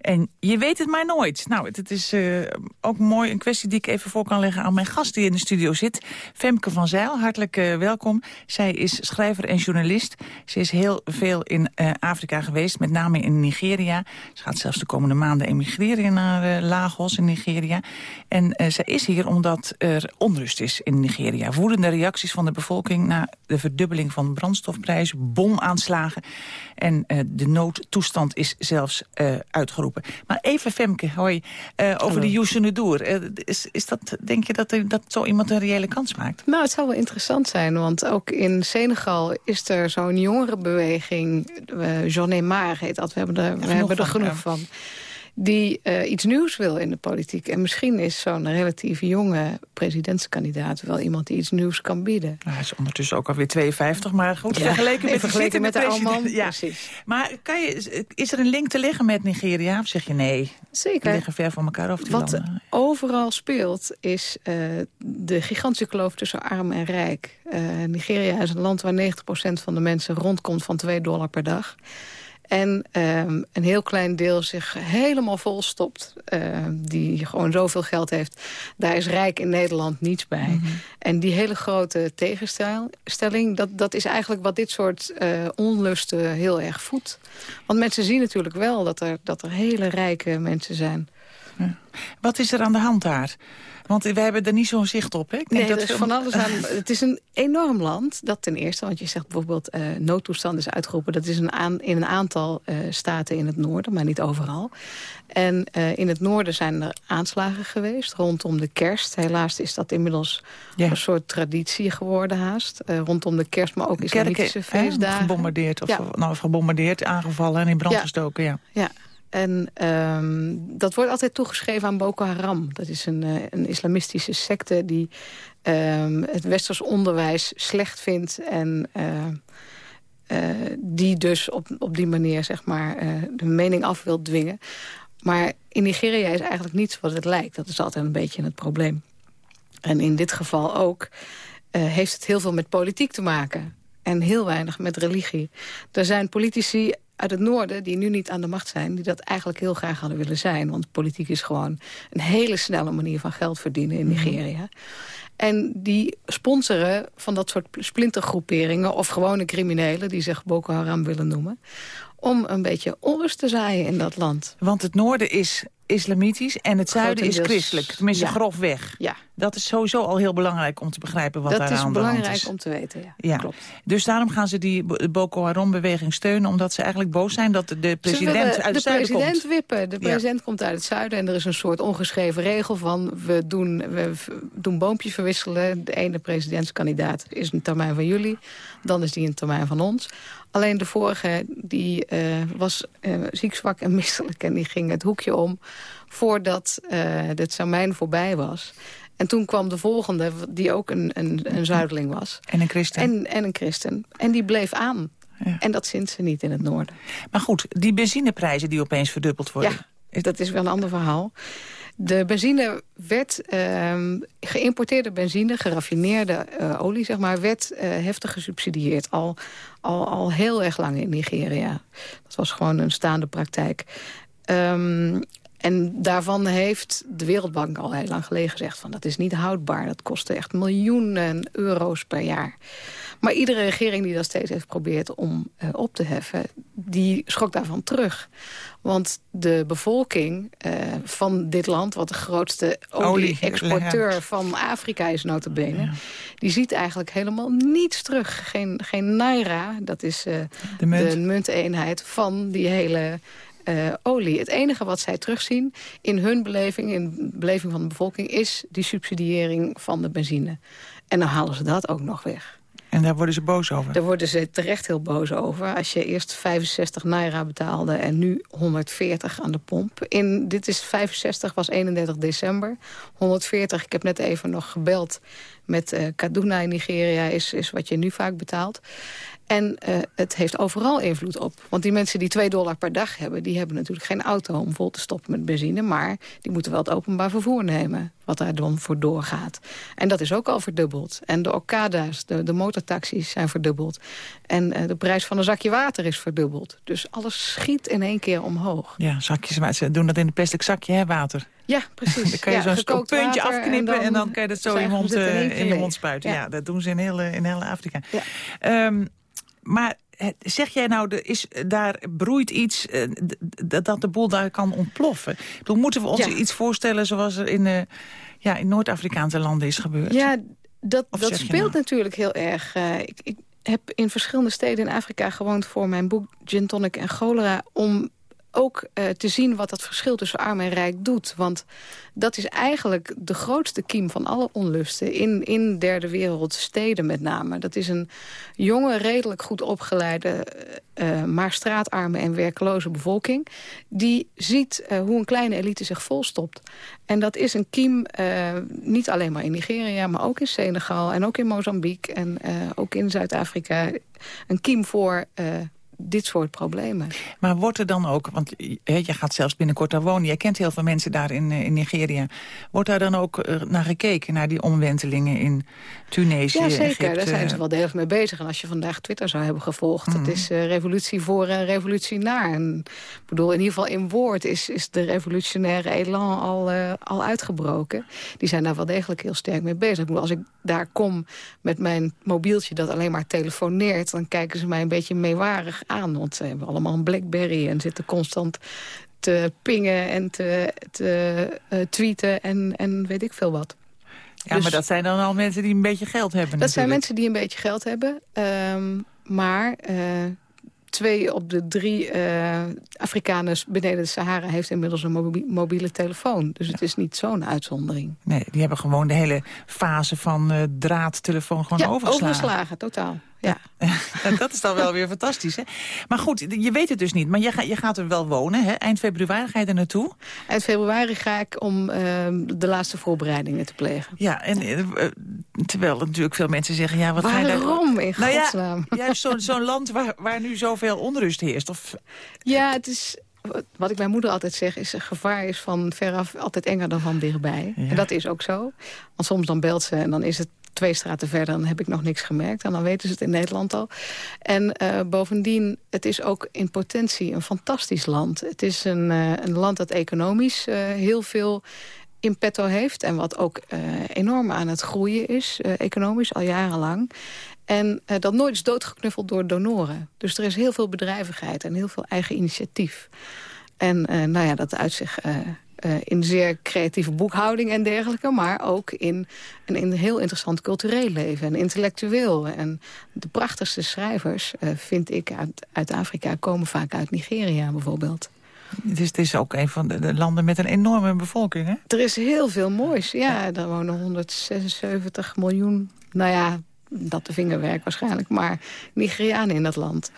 En je weet het maar nooit. Nou, het, is uh, ook mooi een kwestie die ik even voor kan leggen aan mijn gast die in de studio zit. Femke van Zijl, hartelijk uh, welkom. Zij is schrijver en journalist. Ze is heel veel in uh, Afrika geweest, met name in Nigeria. Ze gaat zelfs de komende maanden emigreren naar Lagos in Nigeria. En zij is hier omdat er onrust is in Nigeria. Woedende reacties van de bevolking na de verdubbeling van de brandstofprijs, bomaanslagen. En uh, de noodtoestand is zelfs uh, uitgeroepen. Maar even Femke, hoi, uh, over de Youssou N'Dour. is, is dat, denk je dat, dat zo iemand een reële kans maakt? Nou, het zou wel interessant zijn, want ook in Senegal is er zo'n jongerenbeweging. Uh, Journée Maar heet dat, we hebben er, we hebben er genoeg van die uh, iets nieuws wil in de politiek. En misschien is zo'n relatief jonge presidentskandidaat... wel iemand die iets nieuws kan bieden. Nou, hij is ondertussen ook alweer 52, maar goed, ja, vergeleken met, vergeleken met de, de. Ja. Precies. Maar kan je, is er een link te leggen met Nigeria? Of zeg je nee? Zeker. Die liggen ver van elkaar af, die Wat landen. overal speelt, is uh, de gigantische kloof tussen arm en rijk. Uh, Nigeria is een land waar 90% van de mensen rondkomt van 2 dollar per dag. En um, een heel klein deel zich helemaal volstopt. Uh, die gewoon zoveel geld heeft. Daar is Rijk in Nederland niets bij. Mm -hmm. En die hele grote tegenstelling... Dat, dat is eigenlijk wat dit soort uh, onlusten heel erg voedt. Want mensen zien natuurlijk wel dat er, dat er hele rijke mensen zijn. Wat is er aan de hand daar? Want we hebben er niet zo'n zicht op, hè? Ik denk nee, dat is van alles aan. [laughs] Het is een enorm land, dat ten eerste. Want je zegt bijvoorbeeld uh, noodtoestand is uitgeroepen. Dat is een aan, in een aantal uh, staten in het noorden, maar niet overal. En uh, in het noorden zijn er aanslagen geweest rondom de kerst. Helaas is dat inmiddels ja. een soort traditie geworden haast. rondom de kerst, maar ook islamitische Kerken, feestdagen. Gebombardeerd, of, ja. nou, gebombardeerd, aangevallen en in brand gestoken, ja. Ja, en um, dat wordt altijd toegeschreven aan Boko Haram. Dat is een, uh, een islamistische secte die um, het westers onderwijs slecht vindt... en uh, uh, die dus op, op die manier zeg maar, de mening af wil dwingen. Maar in Nigeria is eigenlijk niets wat het lijkt. Dat is altijd een beetje het probleem. En in dit geval ook heeft het heel veel met politiek te maken. En heel weinig met religie. Er zijn politici uit het noorden, die nu niet aan de macht zijn... die dat eigenlijk heel graag hadden willen zijn. Want politiek is gewoon een hele snelle manier van geld verdienen in mhm. Nigeria. En die sponsoren van dat soort splintergroeperingen... of gewone criminelen, die zich Boko Haram willen noemen... om een beetje onrust te zaaien in dat land. Want het noorden is islamitisch en het zuiden is christelijk. Tenminste, ja. grofweg. Ja. Dat is sowieso al heel belangrijk om te begrijpen wat daar aan de hand is. Dat is belangrijk om te weten, ja. ja. Klopt. Dus daarom gaan ze die Boko Haram-beweging steunen... omdat ze eigenlijk boos zijn dat de president uit het zuiden komt. De president wippen. De president komt uit het zuiden en er is een soort ongeschreven regel van... we doen, we doen boompjes verwisselen. De ene presidentskandidaat is een termijn van jullie. Dan is die een termijn van ons. Alleen de vorige die, uh, was uh, ziek, zwak en [laughs] misselijk en die ging het hoekje om voordat uh, de termijn voorbij was. En toen kwam de volgende, die ook een, een, een zuideling was. En een christen. En, en een christen. En die bleef aan. Ja. En dat vindt ze niet in het noorden. Maar goed, die benzineprijzen die opeens verdubbeld worden. Ja, dat is wel een ander verhaal. De benzine werd, uh, geïmporteerde benzine, geraffineerde uh, olie, zeg maar, werd uh, heftig gesubsidieerd. Al, al, al heel erg lang in Nigeria. Dat was gewoon een staande praktijk. Um, en daarvan heeft de Wereldbank al heel lang geleden gezegd... van dat is niet houdbaar, dat kostte echt miljoenen euro's per jaar. Maar iedere regering die dat steeds heeft geprobeerd om uh, op te heffen... die schrok daarvan terug. Want de bevolking uh, van dit land, wat de grootste olie-exporteur van Afrika is notabene... Ja. die ziet eigenlijk helemaal niets terug. Geen, geen naira, dat is uh, de, munt. de munteenheid van die hele uh, olie. Het enige wat zij terugzien in hun beleving, in de beleving van de bevolking... is die subsidiëring van de benzine. En dan halen ze dat ook nog weg. En daar worden ze boos over? Daar worden ze terecht heel boos over. Als je eerst 65 naira betaalde en nu 140 aan de pomp. In, dit is 65, was 31 december. 140, ik heb net even nog gebeld met uh, Kaduna in Nigeria... Is, is wat je nu vaak betaalt. En uh, het heeft overal invloed op. Want die mensen die 2 dollar per dag hebben... die hebben natuurlijk geen auto om vol te stoppen met benzine... maar die moeten wel het openbaar vervoer nemen... wat daar dan voor doorgaat. En dat is ook al verdubbeld. En de Okada's, de, de motortaxis zijn verdubbeld. En uh, de prijs van een zakje water is verdubbeld. Dus alles schiet in één keer omhoog. Ja, zakjes, maar ze doen dat in een plastic zakje, hè, water. Ja, precies. [laughs] dan kan je ja, zo'n puntje afknippen en dan, en dan, kan je dat zo in je mond, uh, in je mond spuiten. Ja. ja. dat doen ze in heel, in heel Afrika. Ja. Um, maar zeg jij nou, er is, daar broeit iets uh, dat de boel daar kan ontploffen? Dan moeten we ons ja. iets voorstellen zoals er in, uh, ja, in Noord-Afrikaanse landen is gebeurd? Ja, dat, dat speelt nou? natuurlijk heel erg. Uh, ik, ik heb in verschillende steden in Afrika gewoond voor mijn boek Gin Tonic en Cholera... om ook uh, te zien wat dat verschil tussen arm en rijk doet. Want dat is eigenlijk de grootste kiem van alle onlusten... in, in derde wereld steden met name. Dat is een jonge, redelijk goed opgeleide... Uh, maar straatarme en werkloze bevolking... die ziet hoe een kleine elite zich volstopt. En dat is een kiem, niet alleen maar in Nigeria... maar ook in Senegal en ook in Mozambique en ook in Zuid-Afrika... een kiem voor dit soort problemen. Maar wordt er dan ook, want je gaat zelfs binnenkort daar wonen... jij kent heel veel mensen daar in, eh, in Nigeria. Wordt daar dan ook eh, naar gekeken, naar die omwentelingen in Tunesië, Ja, zeker. Egypte? Daar zijn ze wel degelijk mee bezig. En als je vandaag Twitter zou hebben gevolgd... Mm. het is uh, revolutie voor en revolutie naar. En, ik bedoel, in ieder geval in woord is, is de revolutionaire elan al, uh, al uitgebroken. Die zijn daar wel degelijk heel sterk mee bezig. Ik bedoel, als ik daar kom met mijn mobieltje dat alleen maar telefoneert... dan kijken ze mij een beetje meewarig aan. Want ze hebben allemaal een Blackberry en zitten constant te pingen en te, te uh, tweeten en, en weet ik veel wat. Ja, maar Dus- dat zijn dan al mensen die een beetje geld hebben Dat zijn mensen die een beetje geld hebben. ehm, maar eh, twee op de drie eh Afrikaners beneden de Sahara... heeft inmiddels een mobi- mobiele telefoon. Dus het is niet zo'n uitzondering. Nee, die hebben gewoon de hele fase van eh, draadtelefoon gewoon ja, overgeslagen. overgeslagen, totaal. Ja. dat is dan wel weer fantastisch, hè? Maar goed, je weet het dus niet. Maar je, ga, je gaat er wel wonen, hè? Eind februari ga je er naartoe. Eind februari ga ik om ehm, de laatste voorbereidingen te plegen. Ja, en eh, eh, terwijl natuurlijk veel mensen zeggen... Ja, wat ga je daar... Waarom, in nou ja, godsnaam? juist zo'n land waar, waar nu zoveel onrust heerst. Of, Ja, het is... Wat ik mijn moeder altijd zeg is... gevaar is van veraf altijd enger dan van dichtbij. Ja. En dat is ook zo. Want soms dan belt ze en dan is het twee straten verder... dan heb ik nog niks gemerkt. En dan weten ze het in Nederland al. En eh, bovendien, het is ook in potentie een fantastisch land. Het is een, eh, een land dat economisch eh, heel veel in petto heeft... en wat ook enorm aan het groeien is, economisch, al jarenlang. En dat nooit is doodgeknuffeld door donoren. Dus er is heel veel bedrijvigheid en heel veel eigen initiatief. En nou ja, dat uit zich eh, in zeer creatieve boekhouding en dergelijke... maar ook in een, in een heel interessant cultureel leven en intellectueel. En de prachtigste schrijvers, eh, vind ik, uit, uit Afrika... komen vaak uit Nigeria bijvoorbeeld. het, is, het is ook een van de, de landen met een enorme bevolking, hè? Er is heel veel moois. Ja, er wonen 176 miljoen, nou ja, dat de vingerwerk waarschijnlijk... maar Nigerianen in dat land.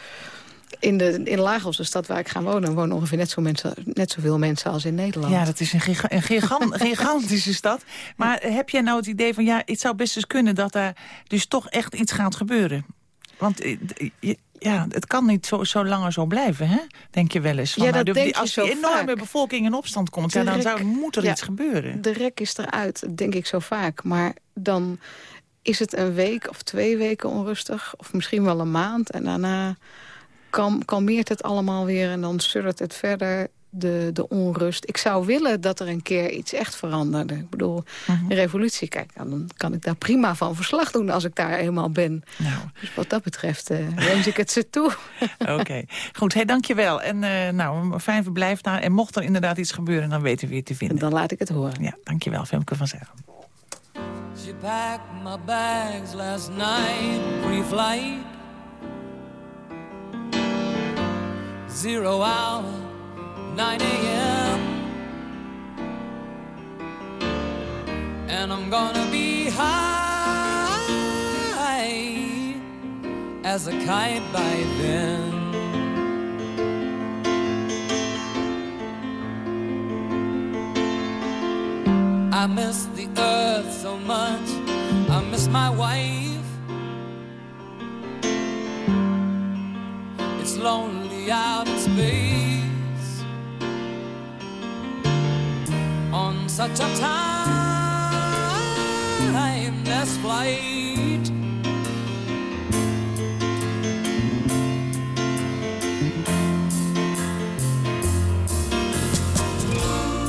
In, de, in Lagos, de stad waar ik ga wonen... wonen ongeveer net, zo mensen, net zoveel mensen als in Nederland. Ja, dat is een, giga een gigan- [laughs] gigantische stad. Maar heb jij nou het idee van... ja, het zou best eens kunnen dat daar dus toch echt iets gaat gebeuren? Want eh, je- ja, het kan niet zo, zo langer zo blijven, hè? Denk je wel eens. Van, Ja, nou, de- als die enorme vaak. bevolking in opstand komt... Ja, dan rek- zou, moet er ja, iets gebeuren. De rek is eruit, denk ik zo vaak. Maar dan is het een week of twee weken onrustig. Of misschien wel een maand. En daarna kalm, kalmeert het allemaal weer. En dan suddert het verder de, de onrust. Ik zou willen dat er een keer iets echt veranderde. Ik bedoel, Mhm. een revolutie. Kijk, dan kan ik daar prima van verslag doen als ik daar eenmaal ben. Nou. Dus wat dat betreft eh, wens ik het ze toe. [laughs] Oké, goed. Hey, dankjewel. En eh, nou, een fijn verblijf daar. En mocht er inderdaad iets gebeuren, dan weten we je te vinden. Dan laat ik het horen. Ja, dankjewel, Femke van Zeggen. She packed my bags last night, pre-flight. Zero hour, 9 a.m. And I'm gonna be high as a kite by then. I miss the earth so much. I miss my wife. It's lonely out in space on such a timeless flight.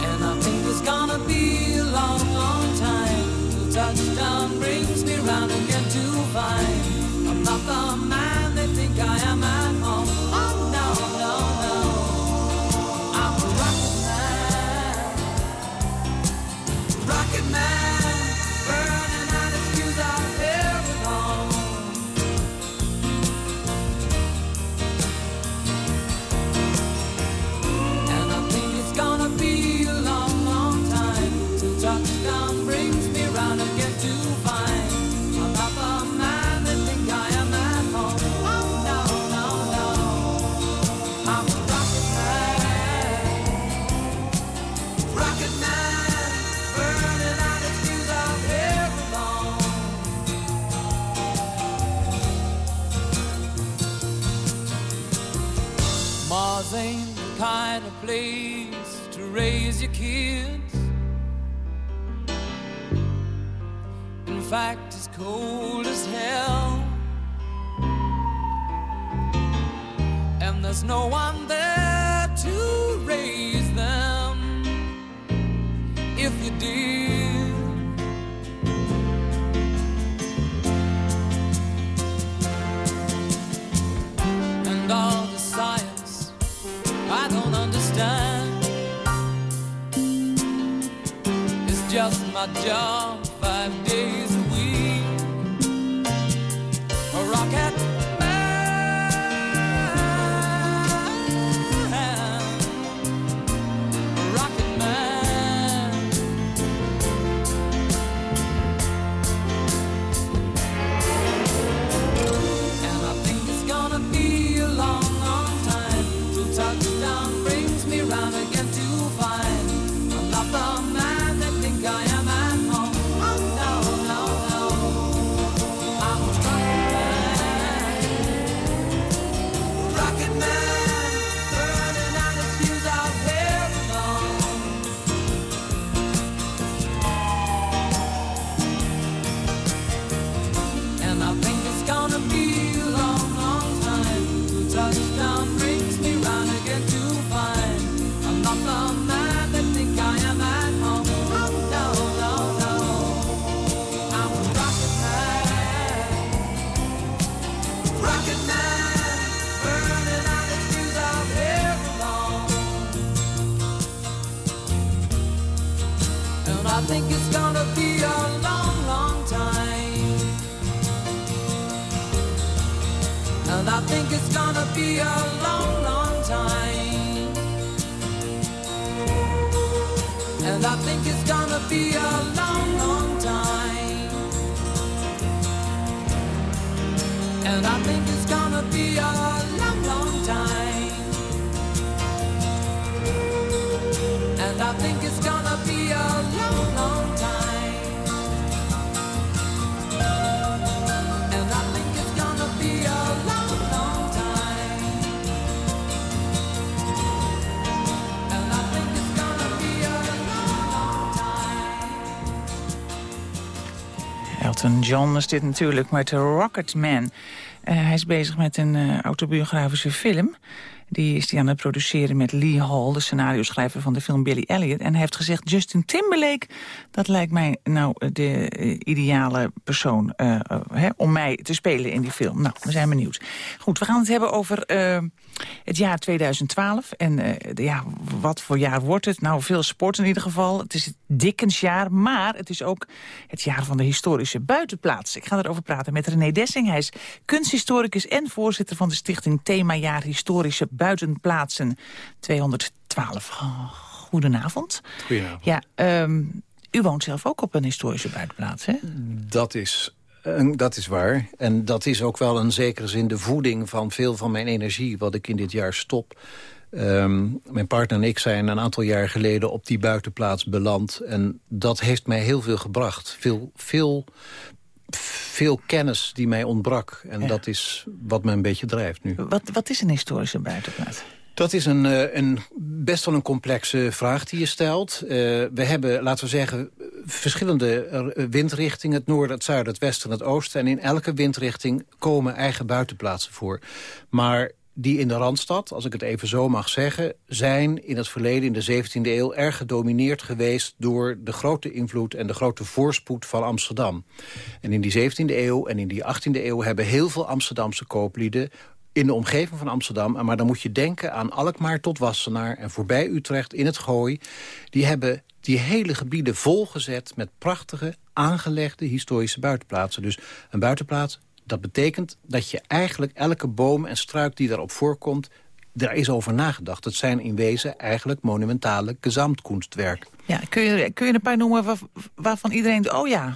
And I think it's gonna be a long, long time till touchdown brings me round again to find cold as hell. And there's no one there to raise them if you did. And all the science I don't understand is just my job. John is dit natuurlijk met Rocketman. Eh hij is bezig met een eh, autobiografische film. Die is hij aan het produceren met Lee Hall, de scenario-schrijver van de film Billy Elliot. En hij heeft gezegd, Justin Timberlake, dat lijkt mij nou de eh, ideale persoon eh, eh, hè, om mij te spelen in die film. Nou, we zijn benieuwd. Goed, we gaan het hebben over eh, het jaar 2012. En eh, de- ja, wat voor jaar wordt het? Nou, veel sport in ieder geval. Het is het Dickensjaar, maar het is ook het jaar van de historische buitenplaats. Ik ga erover praten met René Dessing. Hij is kunsthistoricus en voorzitter van de stichting Themajaar Historische Buitenplaatsen 212. Oh, Goedenavond. Goedenavond. Ja, ehm, u woont zelf ook op een historische buitenplaats, hè? Dat is, een- dat is waar. En dat is ook wel in zekere zin de voeding van veel van mijn energie... wat ik in dit jaar stop. Ehm, mijn partner en ik zijn een aantal jaar geleden op die buitenplaats beland. En dat heeft mij heel veel gebracht. Veel, veel, veel kennis die mij ontbrak. En dat is wat me een beetje drijft nu. Wat, wat is een historische buitenplaats? Dat is een, eh, een, best wel een complexe vraag die je stelt. Eh, we hebben, laten we zeggen, verschillende eh, windrichtingen. Het noorden, het zuiden, het westen en het oosten. En in elke windrichting komen eigen buitenplaatsen voor. Maar die in de Randstad, als ik het even zo mag zeggen... zijn in het verleden, in de 17e eeuw... erg gedomineerd geweest door de grote invloed... en de grote voorspoed van Amsterdam. En in die 17e eeuw en in die 18e eeuw... hebben heel veel Amsterdamse kooplieden in de omgeving van Amsterdam. Maar dan moet je denken aan Alkmaar tot Wassenaar... en voorbij Utrecht in het Gooi. Die hebben die hele gebieden volgezet met prachtige, aangelegde historische buitenplaatsen. Dus een buitenplaats, dat betekent dat je eigenlijk elke boom en struik die daarop voorkomt... daar is over nagedacht. Het zijn in wezen eigenlijk monumentale gezamtkunstwerken. Ja, kun je, kun je een paar noemen waar- waarvan iedereen... Oh ja,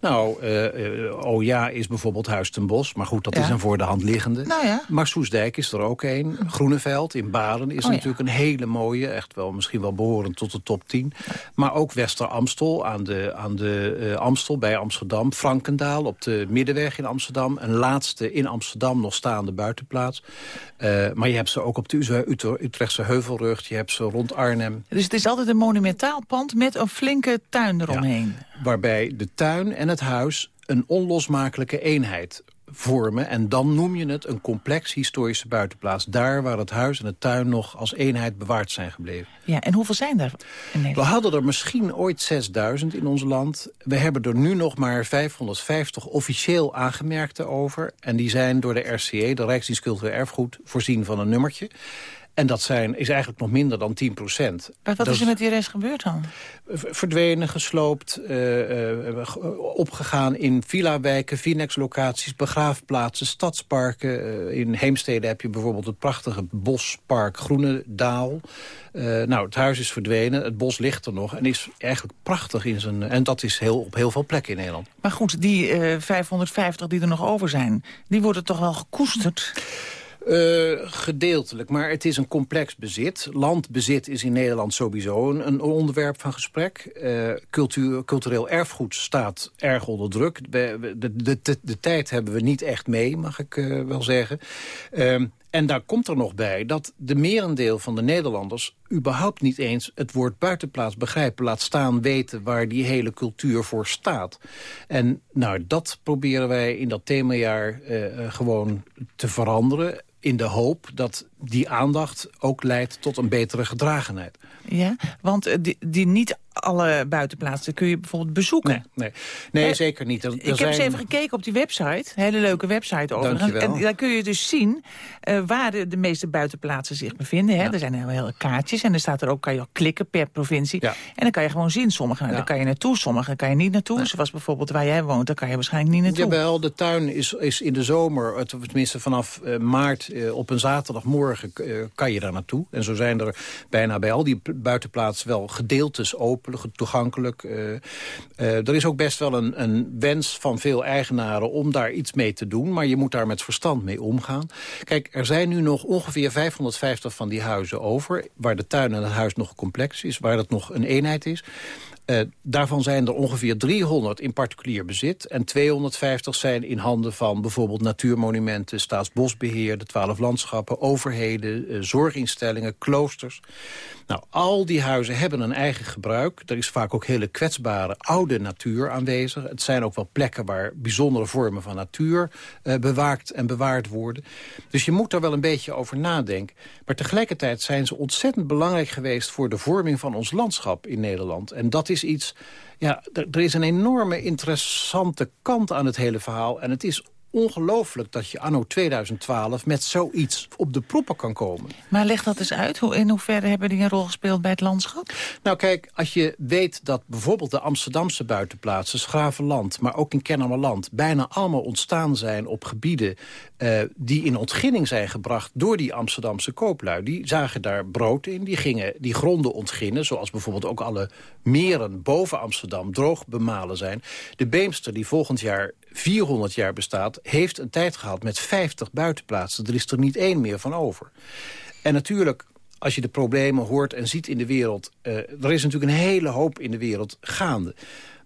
Nou, eh, oh ja is bijvoorbeeld Huis ten Bos. Maar goed, dat Ja. is een voor de hand liggende. Nou ja. Maar Soesdijk is er ook een. Groeneveld in Baren is Oh ja. natuurlijk een hele mooie. Echt wel misschien wel behorend tot de top 10. Maar ook Wester Amstel aan de, aan de eh, Amstel bij Amsterdam. Frankendaal op de Middenweg in Amsterdam. Een laatste in Amsterdam nog staande buitenplaats. Maar je hebt ze ook op de Utre- Utre- Utrechtse Heuvelrug. Je hebt ze rond Arnhem. dus het is altijd een monumentaal pand met een flinke tuin eromheen. waarbij de tuin en het huis een onlosmakelijke eenheid vormen. En dan noem je het een complex historische buitenplaats. Daar waar het huis en de tuin nog als eenheid bewaard zijn gebleven. Ja, en hoeveel zijn er in Nederland? We hadden er misschien ooit 6000 in ons land. We hebben er nu nog maar 550 officieel aangemerkte over. En die zijn door de RCE, de Rijksdienst Cultureel Erfgoed, voorzien van een nummertje. En dat zijn, is eigenlijk nog minder dan 10 procent. Maar wat is er met die rest gebeurd dan? Verdwenen, gesloopt, uh, uh, opgegaan in villa-wijken, Finex-locaties, begraafplaatsen, stadsparken. Uh, in Heemstede heb je bijvoorbeeld het prachtige bospark Groenendaal. nou, het huis is verdwenen, het bos ligt er nog en is eigenlijk prachtig in zijn... En dat is heel, op heel veel plekken in Nederland. Maar goed, die 550 die er nog over zijn, die worden toch wel gekoesterd? Uh, gedeeltelijk, maar het is een complex bezit. Landbezit is in Nederland sowieso een, onderwerp van gesprek. Uh, cultuur, cultureel erfgoed staat erg onder druk. De, de, de, tijd hebben we niet echt mee, mag ik uh, wel zeggen. Ehm, en daar komt er nog bij dat de merendeel van de Nederlanders... überhaupt niet eens het woord buitenplaats begrijpen. Laat staan weten waar die hele cultuur voor staat. En nou, dat proberen wij in dat themajaar gewoon te veranderen in de hoop dat die aandacht ook leidt tot een betere gedragenheid. Ja, want eh, die, die niet alle buitenplaatsen kun je bijvoorbeeld bezoeken. Nee, nee. nee zeker niet. Er, ik heb eens even gekeken op die website. Hele leuke website over. En daar kun je dus zien uh, waar de, de, meeste buitenplaatsen zich bevinden. Hè. Er zijn heel, heel kaartjes en er staat er ook, kan je ook klikken per provincie. En dan kan je gewoon zien, sommige daar kan je naartoe, sommige kan je niet naartoe. Nee. Zoals bijvoorbeeld waar jij woont, daar kan je waarschijnlijk niet naartoe. Jawel, de tuin is, is in de zomer, tenminste vanaf uh, maart uh, op een zaterdagmorgen kan je daar naartoe. En zo zijn er bijna bij al die buitenplaatsen wel gedeeltes open, toegankelijk. Uh, uh, er is ook best wel een, een, wens van veel eigenaren om daar iets mee te doen. Maar je moet daar met verstand mee omgaan. Kijk, er zijn nu nog ongeveer 550 van die huizen over... waar de tuin en het huis nog complex is, waar dat nog een eenheid is. Uh, daarvan zijn er ongeveer 300 in particulier bezit... en 250 zijn in handen van bijvoorbeeld natuurmonumenten... staatsbosbeheer, de twaalf landschappen, overheden... Uh, zorginstellingen, kloosters. Nou, al die huizen hebben een eigen gebruik. Er is vaak ook hele kwetsbare oude natuur aanwezig. Het zijn ook wel plekken waar bijzondere vormen van natuur uh, bewaakt en bewaard worden. Dus je moet daar wel een beetje over nadenken. Maar tegelijkertijd zijn ze ontzettend belangrijk geweest... voor de vorming van ons landschap in Nederland. En dat is iets... Ja, er is een enorme interessante kant aan het hele verhaal. En het is ongelooflijk dat je anno 2012 met zoiets op de proppen kan komen. Maar leg dat eens uit. Hoe, in hoeverre hebben die een rol gespeeld bij het landschap? Nou kijk, als je weet dat bijvoorbeeld de Amsterdamse buitenplaatsen... Schravenland, maar ook in Kennemerland... bijna allemaal ontstaan zijn op gebieden... Uh, die in ontginning zijn gebracht door die Amsterdamse kooplui. Die zagen daar brood in, die gingen die gronden ontginnen... zoals bijvoorbeeld ook alle meren boven Amsterdam droog bemalen zijn. De Beemster, die volgend jaar 400 jaar bestaat... heeft een tijd gehad met 50 buitenplaatsen. Er is er niet één meer van over. En natuurlijk, als je de problemen hoort en ziet in de wereld... Uh, er is natuurlijk een hele hoop in de wereld gaande.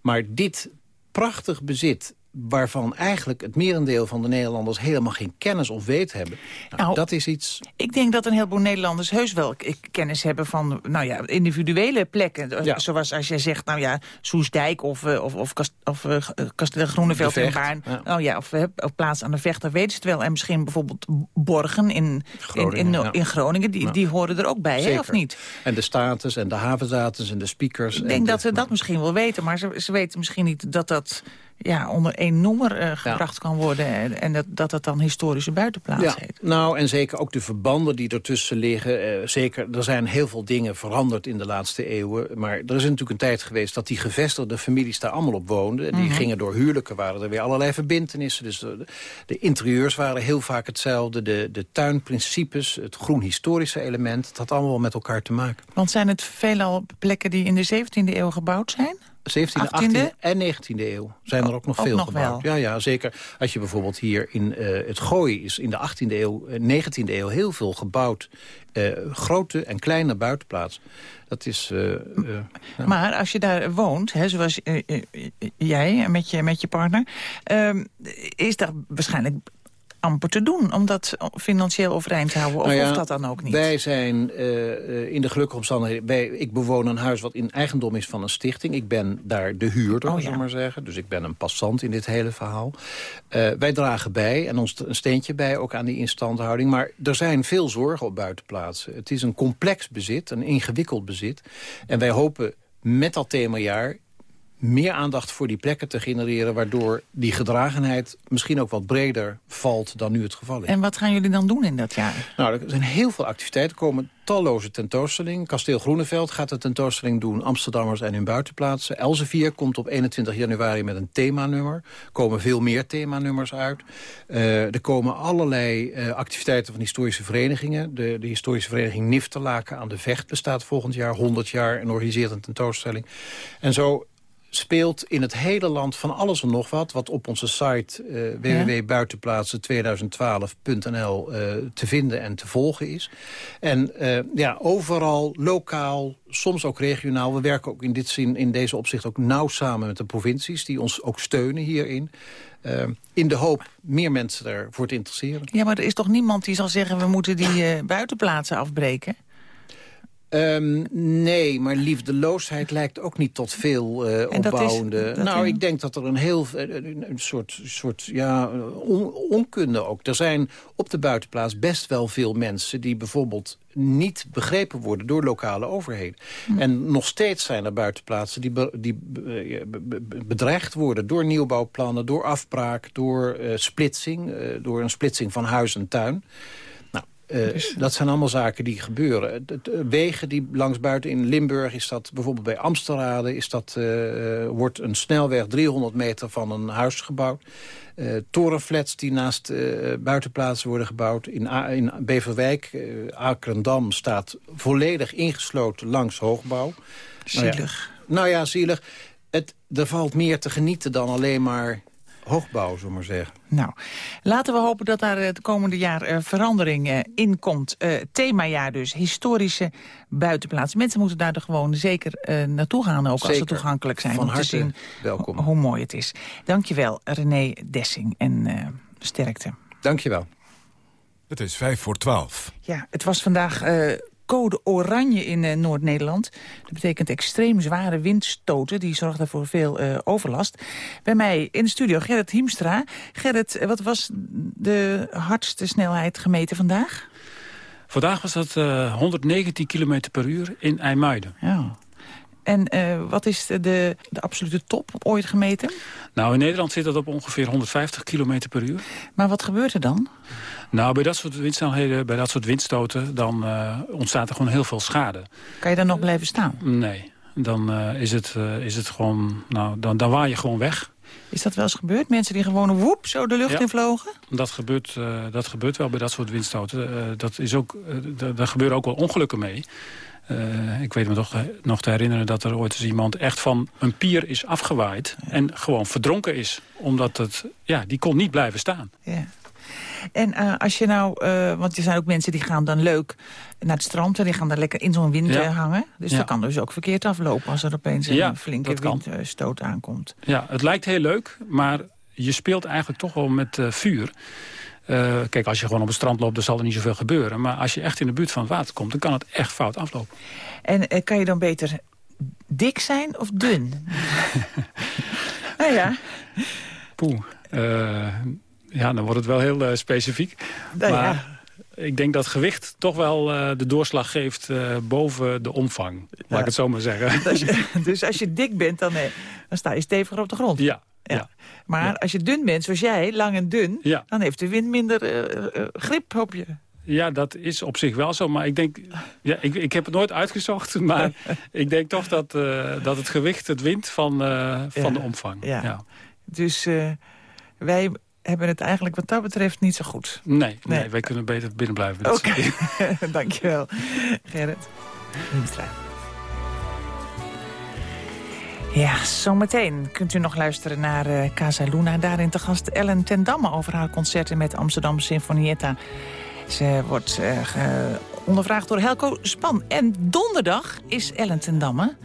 Maar dit prachtig bezit waarvan eigenlijk het merendeel van de Nederlanders... helemaal geen kennis of weet hebben. Nou, nou, dat is iets... Ik denk dat een heleboel Nederlanders heus wel kennis hebben van nou ja, individuele plekken. Ja. Zoals als jij zegt, nou ja, Soesdijk of, eh, of, of, Kast, of uh, Kasteel Groeneveld in Baarn. Ja. Nou ja, of, of plaats aan de vecht, daar weten ze het wel. En misschien bijvoorbeeld Borgen in Groningen, in, in, ja. in Groningen die, die horen er ook bij, hè, of niet? En de status en de havenstatus en de speakers. Ik denk dat ze dat misschien wel weten, maar ze, ze weten misschien niet dat dat ja, onder één noemer uh, gebracht ja. kan worden... en, en dat, dat dan historische buitenplaats ja. heet. Nou, en zeker ook de verbanden die ertussen liggen. Uh, zeker, er zijn heel veel dingen veranderd in de laatste eeuwen. Maar er is natuurlijk een tijd geweest dat die gevestigde families daar allemaal op woonden. Die mm -hmm. gingen door huwelijken, waren er weer allerlei verbindenissen. Dus de, de, interieurs waren heel vaak hetzelfde. De, de tuinprincipes, het groen-historische element... het had allemaal met elkaar te maken. Want zijn het veelal plekken die in de 17e eeuw gebouwd zijn? 17e, 18e en 19e eeuw zijn er ook nog ook veel nog gebouwd. Ja, ja, zeker. Als je bijvoorbeeld hier in uh, het Gooi is in de 18e eeuw, uh, 19e eeuw heel veel gebouwd. Uh, grote en kleine buitenplaats. Dat is... Ja. Maar als je daar woont, hè, zoals jij met je, met je partner... Ehm, is daar waarschijnlijk amper te doen om dat financieel overeind te houden? Of nou ja, hoeft dat dan ook niet? Wij zijn uh, in de gelukkige omstandigheden... Wij, ik bewoon een huis wat in eigendom is van een stichting. Ik ben daar de huurder, oh, ja. maar zeggen. Dus ik ben een passant in dit hele verhaal. Uh, wij dragen bij, en ons een steentje bij, ook aan die instandhouding. Maar er zijn veel zorgen op buitenplaatsen. Het is een complex bezit, een ingewikkeld bezit. En wij hopen met dat themajaar meer aandacht voor die plekken te genereren... waardoor die gedragenheid misschien ook wat breder valt dan nu het geval is. En wat gaan jullie dan doen in dat jaar? Nou, er zijn heel veel activiteiten. Er komen talloze tentoonstellingen. Kasteel Groeneveld gaat de tentoonstelling doen. Amsterdammers en hun buitenplaatsen. Elsevier komt op 21 januari met een themanummer. Er komen veel meer themanummers uit. Uh, er komen allerlei uh, activiteiten van historische verenigingen. De, de historische vereniging Nifterlaken aan de Vecht bestaat volgend jaar 100 jaar... en organiseert een tentoonstelling. En zo speelt in het hele land van alles en nog wat... wat op onze site uh, www.buitenplaatsen2012.nl uh, te vinden en te volgen is. En uh, ja, overal, lokaal, soms ook regionaal. We werken ook in, dit zin, in deze opzicht ook nauw samen met de provincies... die ons ook steunen hierin. Uh, in de hoop meer mensen ervoor te interesseren. Ja, maar er is toch niemand die zal zeggen... we moeten die buitenplaatsen afbreken? Um, nee, maar liefdeloosheid lijkt ook niet tot veel uh, opbouwende. Dat is, dat nou, ik denk dat er een heel een, een soort, soort ja, on, onkunde ook. Er zijn op de buitenplaats best wel veel mensen die bijvoorbeeld niet begrepen worden door lokale overheden. Hm. En nog steeds zijn er buitenplaatsen die, be, die be, be, bedreigd worden door nieuwbouwplannen, door afbraak, door uh, splitsing, uh, door een splitsing van huis en tuin. Uh, dus... Dat zijn allemaal zaken die gebeuren. De, de wegen die langs buiten in Limburg is dat bijvoorbeeld bij Amstelrade... Is dat, uh, wordt een snelweg 300 meter van een huis gebouwd. Uh, torenflats die naast buitenplaatsen worden gebouwd. In, A in Beverwijk, Akerendam, staat volledig ingesloten langs hoogbouw. Zielig. Nou ja, nou ja zielig. Het, er valt meer te genieten dan alleen maar hoogbouw, zullen maar zeggen. Nou, laten we hopen dat daar het komende jaar uh, verandering uh, in komt. Uh, themajaar dus, historische buitenplaatsen. Mensen moeten daar er gewoon zeker naartoe gaan, ook zeker. als ze toegankelijk zijn. Van om harte te zien welkom. hoe mooi het is. Dankjewel, René Dessing. En sterkte. Dankjewel. Het is vijf voor twaalf. Ja, het was vandaag code oranje in uh, Noord-Nederland. Dat betekent extreem zware windstoten. Die zorgden voor veel uh, overlast. Bij mij in de studio Gerrit Hiemstra. Gerrit, wat was de hardste snelheid gemeten vandaag? Vandaag was dat uh, 119 km per uur in IJmuiden. Ja. En uh, wat is de, de, de, absolute top ooit gemeten? Nou, in Nederland zit dat op ongeveer 150 km per uur. Maar wat gebeurt er dan? Nou, bij dat soort windsnelheden, bij dat soort windstoten... dan uh, ontstaat er gewoon heel veel schade. Kan je dan nog blijven staan? Nee, dan uh, is, het, is het gewoon... Nou, dan, dan waai je gewoon weg. Is dat wel eens gebeurd? Mensen die gewoon woep zo de lucht ja, in vlogen? Dat gebeurt, uh, dat gebeurt wel bij dat soort windstoten. Uh, dat is ook, uh, daar gebeuren ook wel ongelukken mee. Uh, ik weet me toch nog te herinneren dat er ooit eens iemand echt van een pier is afgewaaid. Ja. En gewoon verdronken is. Omdat het, ja, die kon niet blijven staan. Ja. En uh, als je nou, uh, want er zijn ook mensen die gaan dan leuk naar het strand... en die gaan dan lekker in zo'n wind ja. hangen. Dus ja. dat kan dus ook verkeerd aflopen als er opeens een flinke windstoot aankomt. Ja, het lijkt heel leuk, maar je speelt eigenlijk toch wel met uh, vuur. Uh, kijk, als je gewoon op het strand loopt, dan zal er niet zoveel gebeuren. Maar als je echt in de buurt van het water komt, dan kan het echt fout aflopen. En uh, kan je dan beter dik zijn of dun? [laughs] nou ja. Poeh. Uh, ja, dan wordt het wel heel specifiek. Nou, maar ja. ik denk dat gewicht toch wel uh, de doorslag geeft uh, boven de omvang. Laat ik het zo maar zeggen. Dus als je, [laughs] dus als je dik bent, dan, dan sta je steviger op de grond. Ja. Ja. Maar ja. als je dun bent, zoals jij, lang en dun... Ja. dan heeft de wind minder uh, uh, grip op je. Ja, dat is op zich wel zo. Maar ik denk, ja, ik, ik heb het nooit uitgezocht. [laughs] Maar [laughs] ik denk toch dat, uh, dat het gewicht het wint van, van de omvang. Ja. Dus wij hebben het eigenlijk wat dat betreft niet zo goed. Nee, nee. nee wij kunnen beter binnen blijven. Oké, okay. [laughs] dankjewel Gerrit. Ja, zometeen kunt u nog luisteren naar uh, Casa Luna. Daarin te gast Ellen ten Damme over haar concerten met Amsterdam Sinfonietta. Ze wordt uh, ondervraagd door Helco Span. En donderdag is Ellen ten Damme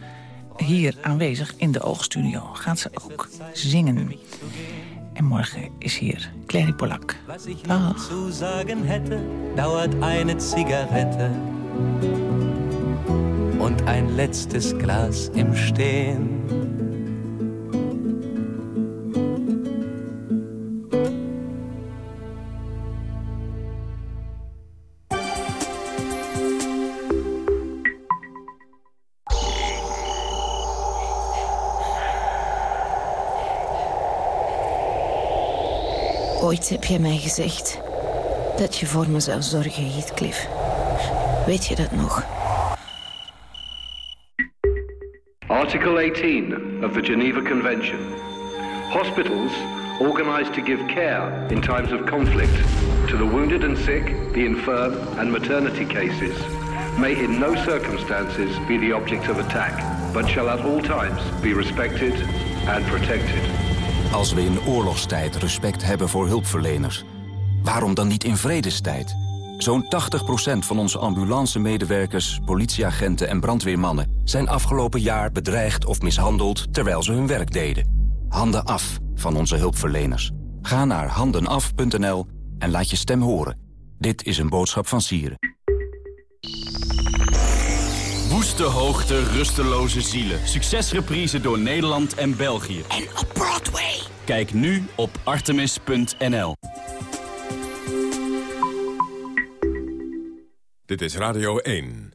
hier aanwezig in de Oogstudio. Gaat ze ook zingen. En morgen is hier Clary Polak. Was Ihnen zu sagen hätte, dauert eine Zigarette und ein letztes Glas im Stehen. Ooit heb je mij gezegd dat je voor me zou zorgen, Heathcliff. Weet je dat nog? Article 18 of the Geneva Convention. Hospitals organized to give care in times of conflict to the wounded and sick, the infirm and maternity cases may in no circumstances be the object of attack, but shall at all times be respected and protected. Als we in oorlogstijd respect hebben voor hulpverleners, waarom dan niet in vredestijd? Zo'n 80% van onze ambulance-medewerkers, politieagenten en brandweermannen... zijn afgelopen jaar bedreigd of mishandeld terwijl ze hun werk deden. Handen af van onze hulpverleners. Ga naar handenaf.nl en laat je stem horen. Dit is een boodschap van Sieren. Woeste hoogte, rusteloze zielen. Succesreprise door Nederland en België. En op Broadway. Kijk nu op artemis.nl. Dit is Radio 1.